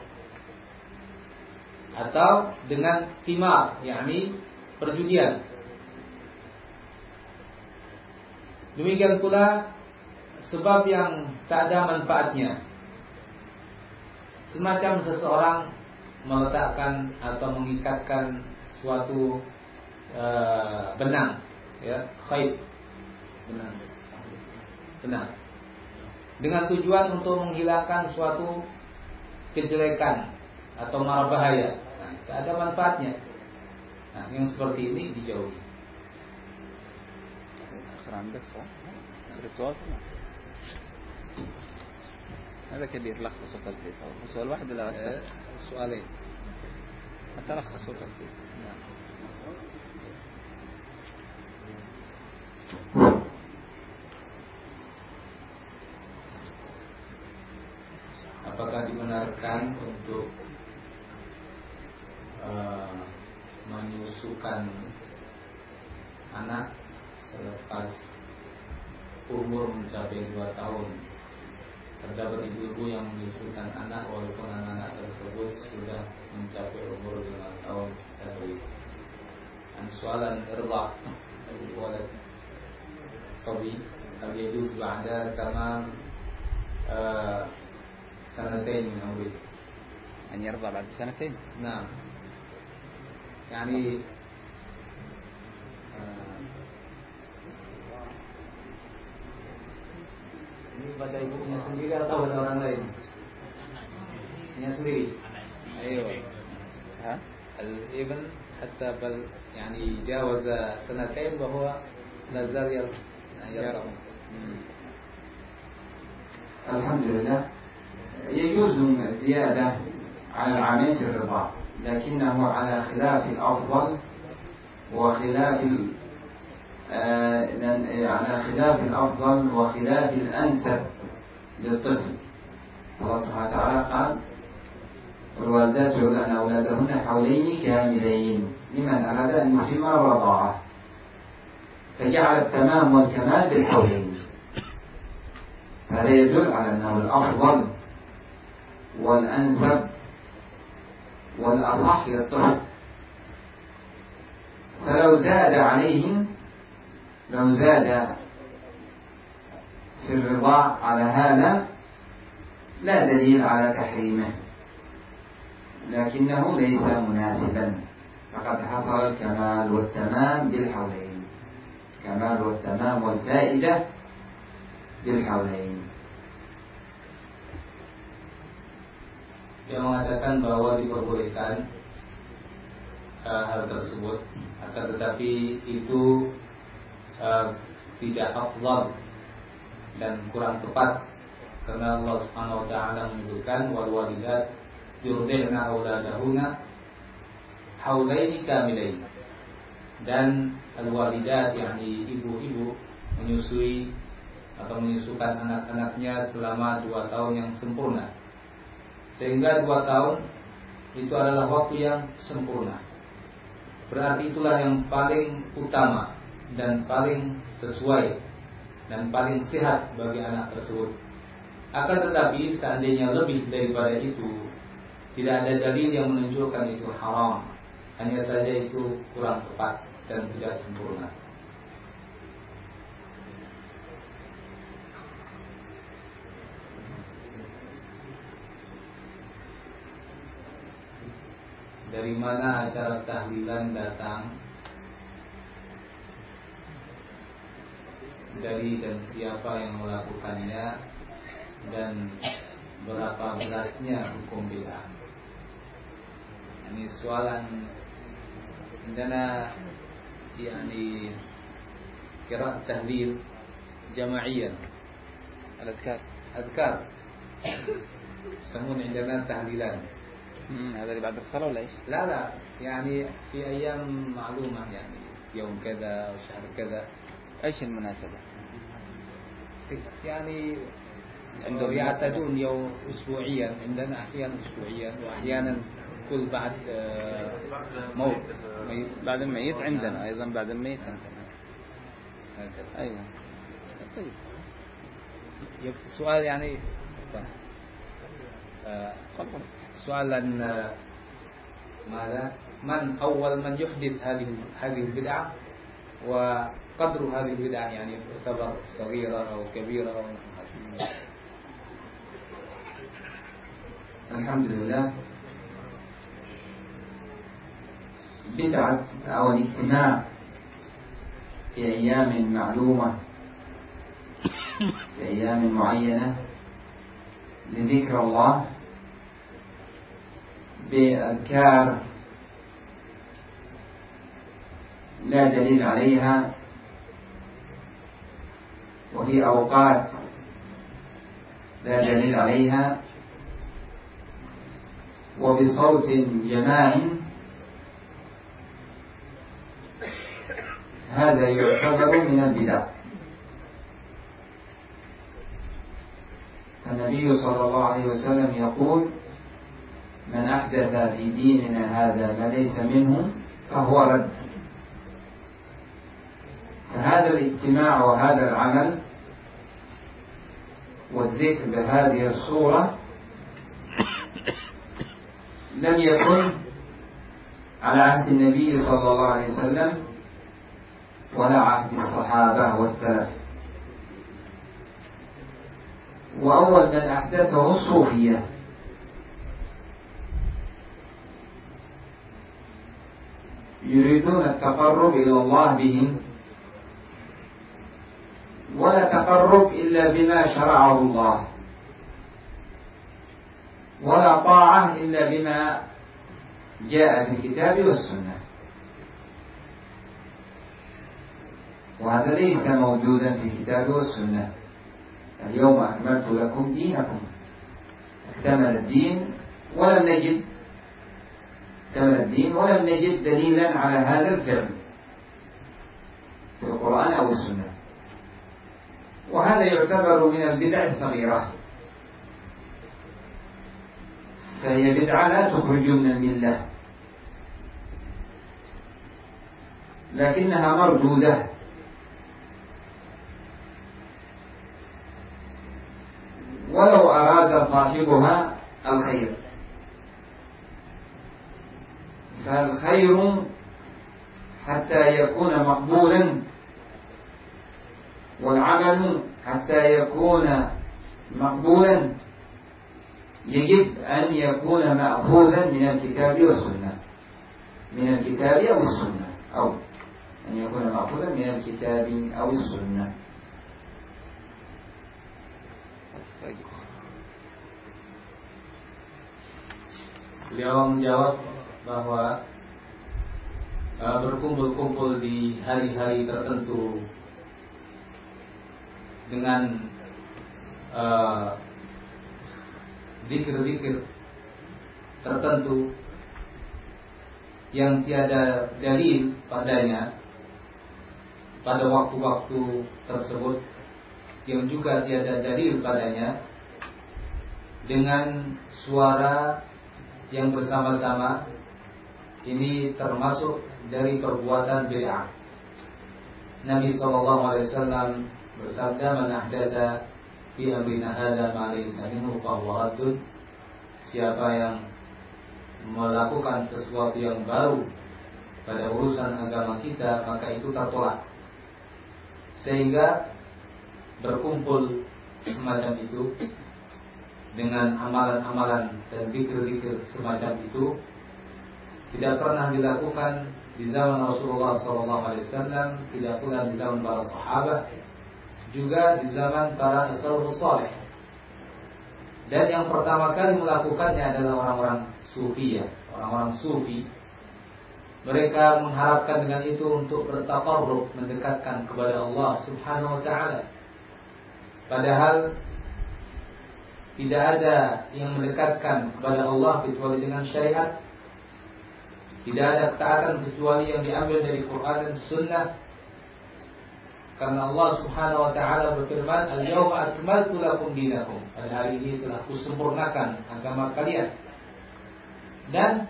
atau dengan timar, yakni perjudian. Demikian pula sebab yang tak ada manfaatnya. Semacam seseorang meletakkan atau mengikatkan suatu uh, benang, ya, khayt, benang, benang, dengan tujuan untuk menghilangkan suatu kejelekan atau mara bahaya. Nah, tak ada manfaatnya. Nah, yang seperti ini dijauhi. عندك صح؟ الريتوال هذا كبير لخصه تلخيص هو سؤال واحد ولا أكثر؟ سؤالين حتى لخصه تلخيص نعم Apakah dibenarkan untuk uh, menyusukan anak selepas umur mencapai 2 tahun terdapat ibu-ibu yang menyusukan anak walaupun anak-anak tersebut sudah mencapai umur 5 tahun dan lebih. Ansualan irlah الصبي هل يجوز بعد تمام آه سنتين من عمره أن يرضى بعد سنتين نعم يعني ini pada ibunya sendiri atau pada orang lain? Ibunya sendiri. الابن حتى بل يعني جاوز سنتين وهو لا زال الحمد لله. يجوز الزيادة على العامين في الرضاع لكنه على خلاف الأفضل وخلاف آه، على خلاف الأفضل وخلاف الأنسب للطفل. الله سبحانه وتعالى قال والوالدات يرضعن أولادهن حولين كاملين لمن أراد أن يتم الرضاعة فجعل التمام والكمال بالحولين. هذا يدل على أنه الأفضل والأنسب والأصح للطفل فلو زاد عليهم لو زاد في الرضاع على هذا لا دليل على تحريمه. لكنه ليس مناسبا. فقد حصل الكمال والتمام بالحولين. الكمال والتمام والفائدة بالحولين yang mengatakan bahwa diperbolehkan uh, hal tersebut akan tetapi itu uh, tidak afdal dan kurang tepat karena Allah Subhanahu wa taala menyebutkan wal walidat yurdi'na auladahuna haulaini kamilain dan al walidat yakni ibu-ibu menyusui atau menyusukan anak-anaknya selama dua tahun yang sempurna sehingga dua tahun itu adalah waktu yang sempurna. Berarti itulah yang paling utama dan paling sesuai dan paling sehat bagi anak tersebut. Akan tetapi seandainya lebih daripada itu tidak ada dalil yang menunjukkan itu haram. Hanya saja itu kurang tepat dan tidak sempurna. dari mana acara tahlilan datang dari dan siapa yang melakukannya dan berapa beratnya hukum bid'ah. Ini soalan عندنا يعني قراءة تهليل جماعيا. الأذكار أذكار. يسمون عندنا تهليلان هذا اللي بعد الصلاة ولا إيش؟ لا لا. يعني في أيام معلومة يعني يوم كذا وشهر كذا. إيش المناسبة؟ يعني عندهم يعتدون يوم أسبوعيا. عندنا أحيانا أسبوعيا وأحيانا كل بعد آه، موت. بعد الميت عندنا أيضا بعد الميت عندنا. هكذا. أيوة. طيب. سؤال يعني آه، تفضل سؤالا آه، ماذا؟ من أول من يحدث هذه هذه البدعة؟ وقدر هذه البدعة يعني تعتبر صغيرة أو كبيرة أو. الحمد لله. بدعة أو الاجتماع في أيام معلومة في أيام معينة لذكر الله بأذكار لا دليل عليها وفي أوقات لا دليل عليها وبصوت جماعي هذا يعتبر من البدع. النبي صلى الله عليه وسلم يقول من أحدث في ديننا هذا ما ليس منه فهو رد. فهذا الاجتماع وهذا العمل والذكر بهذه الصورة لم يكن على عهد النبي صلى الله عليه وسلم ولا عهد الصحابة والسلف. وأول من أحدثه الصوفية. يريدون التقرب إلى الله بهم. ولا تقرب إلا بما شرعه الله. ولا طاعة إلا بما جاء في الكتاب والسنة. وهذا ليس موجودا في الكتاب والسنة. اليوم أكملت لكم دينكم. اكتمل الدين ولم نجد اكتمل الدين ولم نجد دليلا على هذا الفعل في القرآن أو السنة. وهذا يعتبر من البدع الصغيرة. فهي بدعة لا تخرج من الملة. لكنها مردودة. ولو أراد صاحبها الخير. فالخير حتى يكون مقبولا والعمل حتى يكون مقبولا. يجب أن يكون مأخوذا من الكتاب والسنة. من الكتاب أو السنة أو أن يكون مأخوذا من الكتاب أو السنة. Beliau menjawab bahwa uh, berkumpul-kumpul di hari-hari tertentu dengan uh, zikir-zikir tertentu yang tiada dalil padanya pada waktu-waktu tersebut yang juga tiada dalil padanya dengan suara yang bersama-sama ini termasuk dari perbuatan bid'ah. Nabi sallallahu alaihi wasallam bersabda man ahdatha fi amrina hadza ma laysa minhu fa huwa raddun. Siapa yang melakukan sesuatu yang baru pada urusan agama kita maka itu tertolak. Sehingga berkumpul semacam itu dengan amalan-amalan dan pikir-pikir semacam itu tidak pernah dilakukan di zaman Rasulullah SAW, tidak pula di zaman para sahabat, juga di zaman para salafus saleh. Dan yang pertama kali melakukannya adalah orang-orang sufi ya, orang-orang sufi. Mereka mengharapkan dengan itu untuk bertakarrub, mendekatkan kepada Allah Subhanahu wa taala. Padahal tidak ada yang mendekatkan kepada Allah kecuali dengan syariat. Tidak ada ketaatan kecuali yang diambil dari Quran dan Sunnah. Karena Allah Subhanahu wa taala berfirman, "Al-yawma akmaltu lakum dinakum." Pada hari ini telah kusempurnakan agama kalian. Dan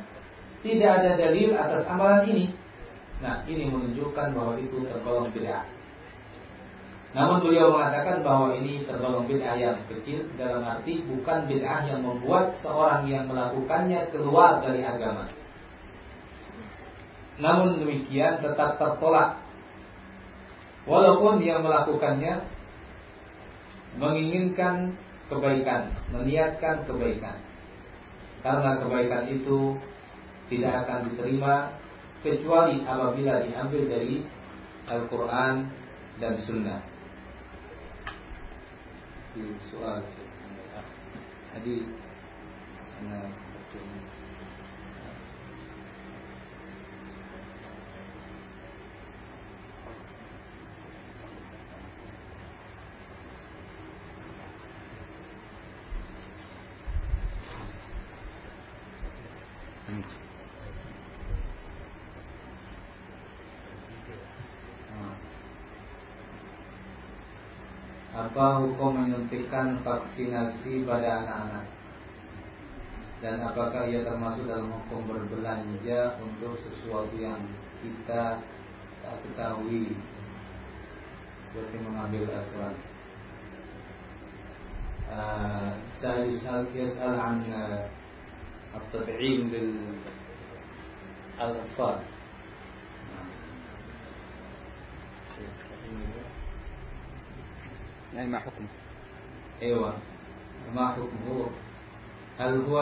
tidak ada dalil atas amalan ini. Nah, ini menunjukkan bahwa itu tergolong bid'ah. Namun beliau mengatakan bahwa ini tergolong bid'ah yang kecil dalam arti bukan bid'ah yang membuat seorang yang melakukannya keluar dari agama. Namun demikian tetap tertolak Walaupun dia melakukannya menginginkan kebaikan, meniatkan kebaikan. Karena kebaikan itu tidak akan diterima kecuali apabila diambil dari Al-Quran dan Sunnah. Di soal. Tadi nah, Apa hukum menyuntikkan vaksinasi pada anak-anak? Dan apakah ia termasuk dalam hukum berbelanja untuk sesuatu yang kita tak ketahui seperti mengambil asuransi? Uh, saya يسأل عن التطعيم للأطفال يعني ما حكمه أيوة ما حكمه هل هو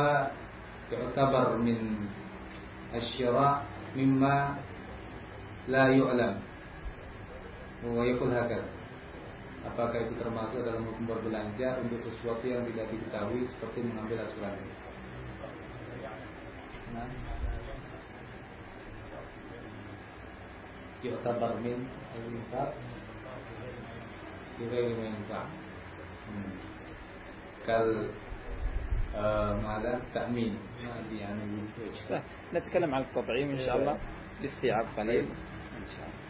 يعتبر من الشراء مما لا يعلم ويقول هكذا Apakah itu termasuk dalam hukum berbelanja untuk sesuatu yang tidak diketahui seperti mengambil asuransi? Nah, يعتبر من الإنفاق بغير ما ينفع. كال ماذا تأمين يعني نتكلم عن التطعيم إن شاء الله. باستيعاب قليل. إن شاء الله.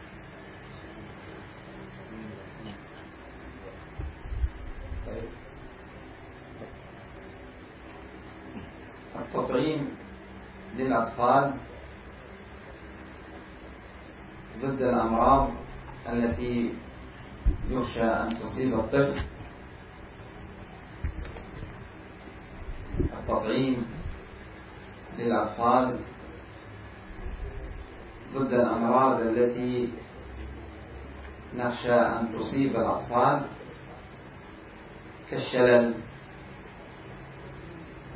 طيب. التطعيم للأطفال ضد الأمراض التي يخشى أن تصيب الطفل. التطعيم للأطفال ضد الأمراض التي نخشى أن تصيب الأطفال كالشلل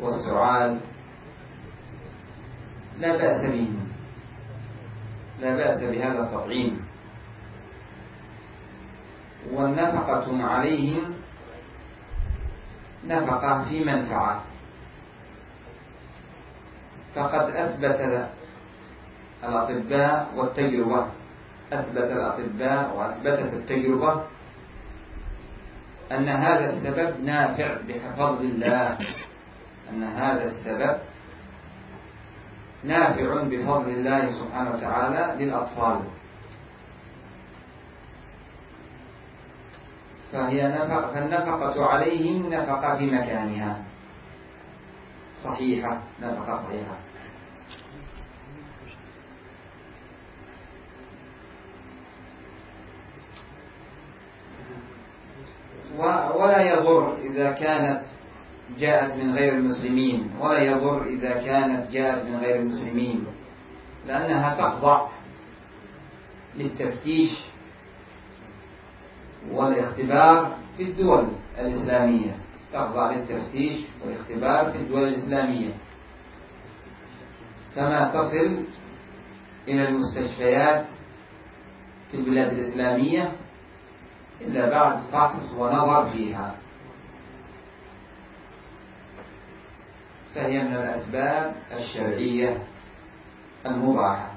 والسعال. لا بأس به لا بأس بهذا التطعيم. والنفقة عليهم نفقة في منفعة. فقد أثبت الأطباء والتجربة. أثبت الأطباء وأثبتت التجربة أن هذا السبب نافع بفضل الله. أن هذا السبب نافع بفضل الله سبحانه وتعالى للأطفال. فهي نفق فالنفقة عليهم نفقة في مكانها. صحيحة. نفقة صحيحة. ولا يضر إذا كانت جاءت من غير المسلمين. ولا يضر إذا كانت جاءت من غير المسلمين. لأنها تخضع للتفتيش. والاختبار في الدول الإسلامية. تخضع للتفتيش والاختبار في الدول الإسلامية. كما تصل إلى المستشفيات في البلاد الإسلامية إلا بعد فحص ونظر فيها. فهي من الأسباب الشرعية المباحة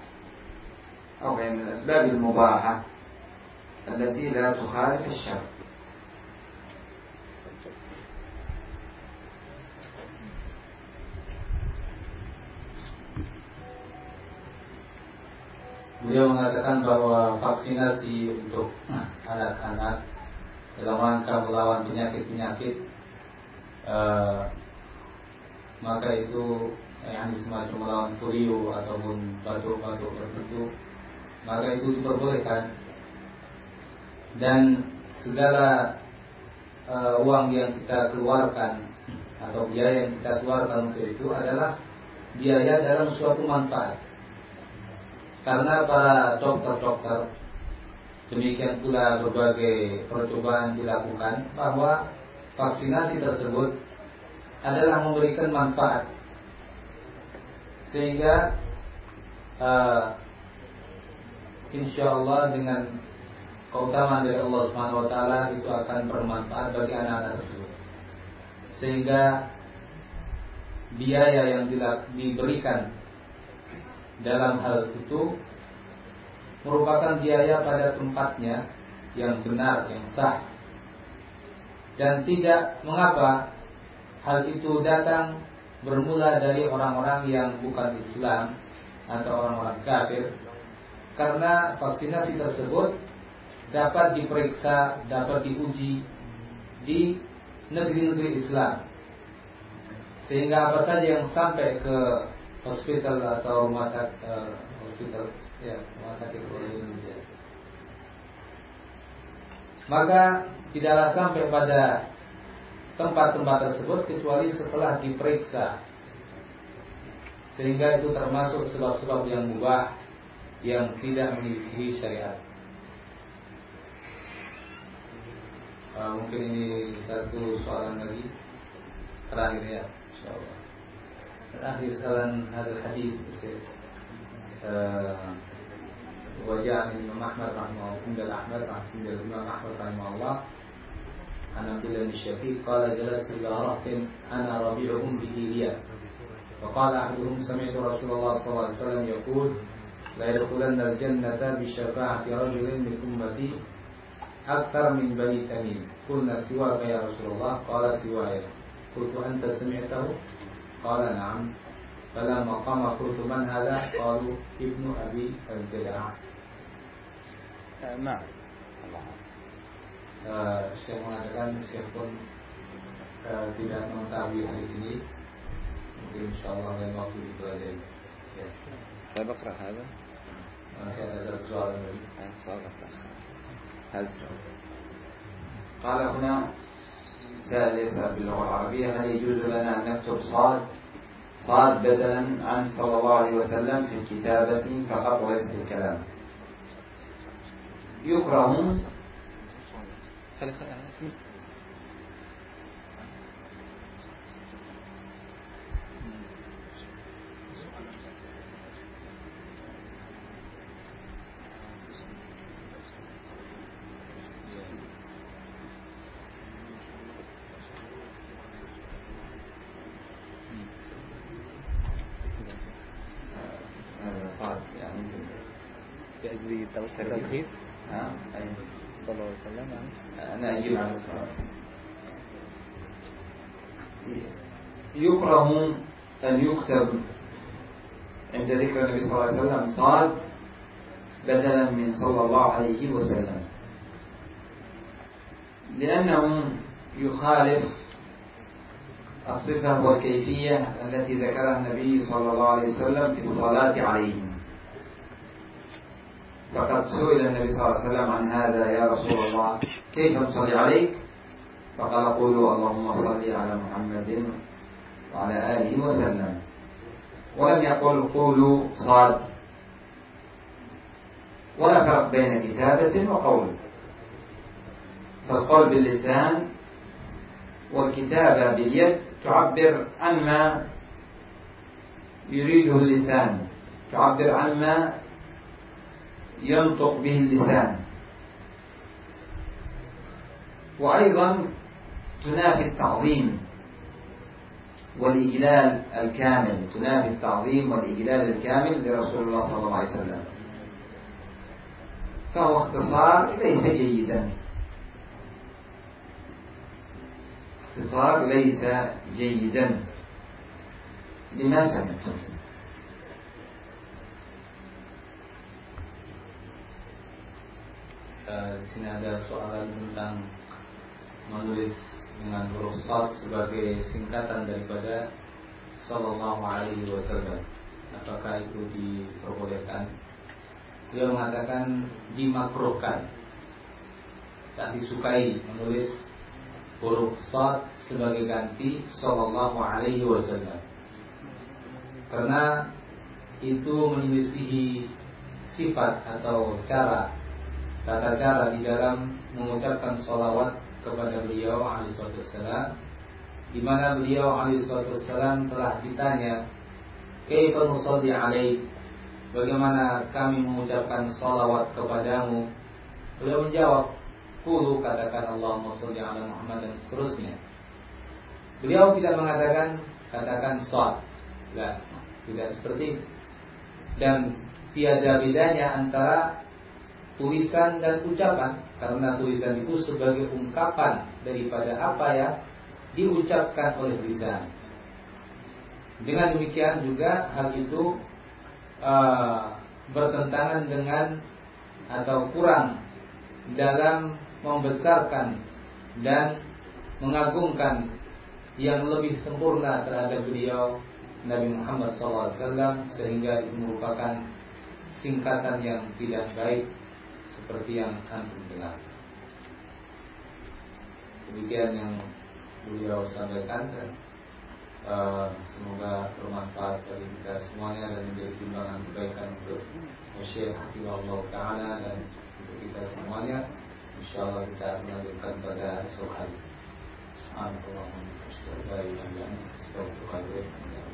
أو هي من الأسباب المباحة. التي لا تخالف الشرع Beliau mengatakan bahwa vaksinasi untuk anak-anak dalam rangka melawan penyakit-penyakit uh, maka itu yang semacam melawan polio ataupun batuk-batuk tertentu maka itu diperbolehkan dan segala uh, uang yang kita keluarkan atau biaya yang kita keluarkan untuk itu adalah biaya dalam suatu manfaat. Karena para dokter-dokter demikian pula berbagai percobaan dilakukan bahwa vaksinasi tersebut adalah memberikan manfaat. Sehingga uh, insya Allah dengan keutamaan dari Allah Subhanahu Wa Taala itu akan bermanfaat bagi anak-anak tersebut sehingga biaya yang diberikan dalam hal itu merupakan biaya pada tempatnya yang benar, yang sah. Dan tidak mengapa hal itu datang bermula dari orang-orang yang bukan Islam atau orang-orang kafir. Karena vaksinasi tersebut dapat diperiksa, dapat diuji di negeri-negeri Islam. Sehingga apa saja yang sampai ke hospital atau rumah sakit uh, hospital ya rumah sakit Indonesia. Maka tidaklah sampai pada tempat-tempat tersebut kecuali setelah diperiksa sehingga itu termasuk sebab-sebab yang mubah yang tidak menyelisihi syariat. Mungkin ini satu lagi terakhir ya, insyaallah. الأخ يسأل هذا الحديث وجاء من الإمام أحمد رحمه الله عند الأحمد عند الإمام أحمد رحمه الله. عن عبد الله بن الشقيق قال جلست إلى رهط أنا ربيعهم بإيليا فقال أحدهم سمعت رسول الله صلى الله عليه وسلم يقول لا يدخلن الجنة بشفاعة رجل من أمتي أكثر من بني تميم قلنا سواك يا رسول الله قال سواي قلت أنت سمعته قال نعم فلما قام قلت من هذا قالوا ابن أبي الجدع نعم Syekh mengatakan Syekh pun uh, tidak mengetahui hari ini mungkin insya Allah lain waktu dipelajari ya. طيب اقرأ هذا masih ada satu soalan lagi سؤال هذا قال هنا يسأل باللغة العربية هل يجوز لنا أن نكتب صاد؟ صاد بدلا عن صلى الله عليه وسلم في الكتابة فقط وليس في الكلام. يكره خلي خلي الصاد يعني بأجل التلخيص ها أيوة صلى الله عليه وسلم أنا أجيب على الصاد يكره أن يكتب عند ذكر النبي صلى الله عليه وسلم صاد بدلا من صلى الله عليه وسلم. لأنه يخالف الصفة والكيفية التي ذكرها النبي صلى الله عليه وسلم في الصلاة عليهم. فقد سئل النبي صلى الله عليه وسلم عن هذا يا رسول الله كيف نصلي عليك؟ فقال قولوا اللهم صل على محمد وعلى آله وسلم. ولم يقل قولوا صاد. ولا فرق بين كتابة وقول. فالقول باللسان والكتابة باليد تعبر عن ما يريده اللسان تعبر عن ما ينطق به اللسان. وأيضا تنافي التعظيم والإجلال الكامل. تنافي التعظيم والإجلال الكامل لرسول الله صلى الله عليه وسلم. فهو اختصار ليس جيدا. اختصار ليس جيدا. لما سمعتم؟ Di sini ada soalan tentang menulis dengan huruf sad sebagai singkatan daripada Sallallahu Alaihi Wasallam. Apakah itu diperbolehkan? Dia mengatakan dimakruhkan, tak disukai menulis huruf sad sebagai ganti Sallallahu Alaihi Wasallam. Karena itu menyelisihi sifat atau cara tata cara di dalam mengucapkan salawat kepada beliau alaihissalam di mana beliau alaihissalam telah ditanya kaifa nusalli alaik? Bagaimana kami mengucapkan salawat kepadamu? Beliau menjawab Kulu katakan Allahumma salli ala Muhammad dan seterusnya. Beliau tidak mengatakan Katakan sholat Tidak, tidak seperti itu. Dan tiada bedanya antara tulisan dan ucapan karena tulisan itu sebagai ungkapan daripada apa ya diucapkan oleh lisan. Dengan demikian juga hal itu uh, bertentangan dengan atau kurang dalam membesarkan dan mengagungkan yang lebih sempurna terhadap beliau Nabi Muhammad SAW sehingga itu merupakan singkatan yang tidak baik seperti yang antum dengar. Demikian yang beliau sampaikan dan uh, semoga bermanfaat bagi kita semuanya dan menjadi timbangan kebaikan untuk Syekh Allah Taala dan untuk kita semuanya. Insyaallah kita akan melanjutkan pada esok hari. Subhanallah wa.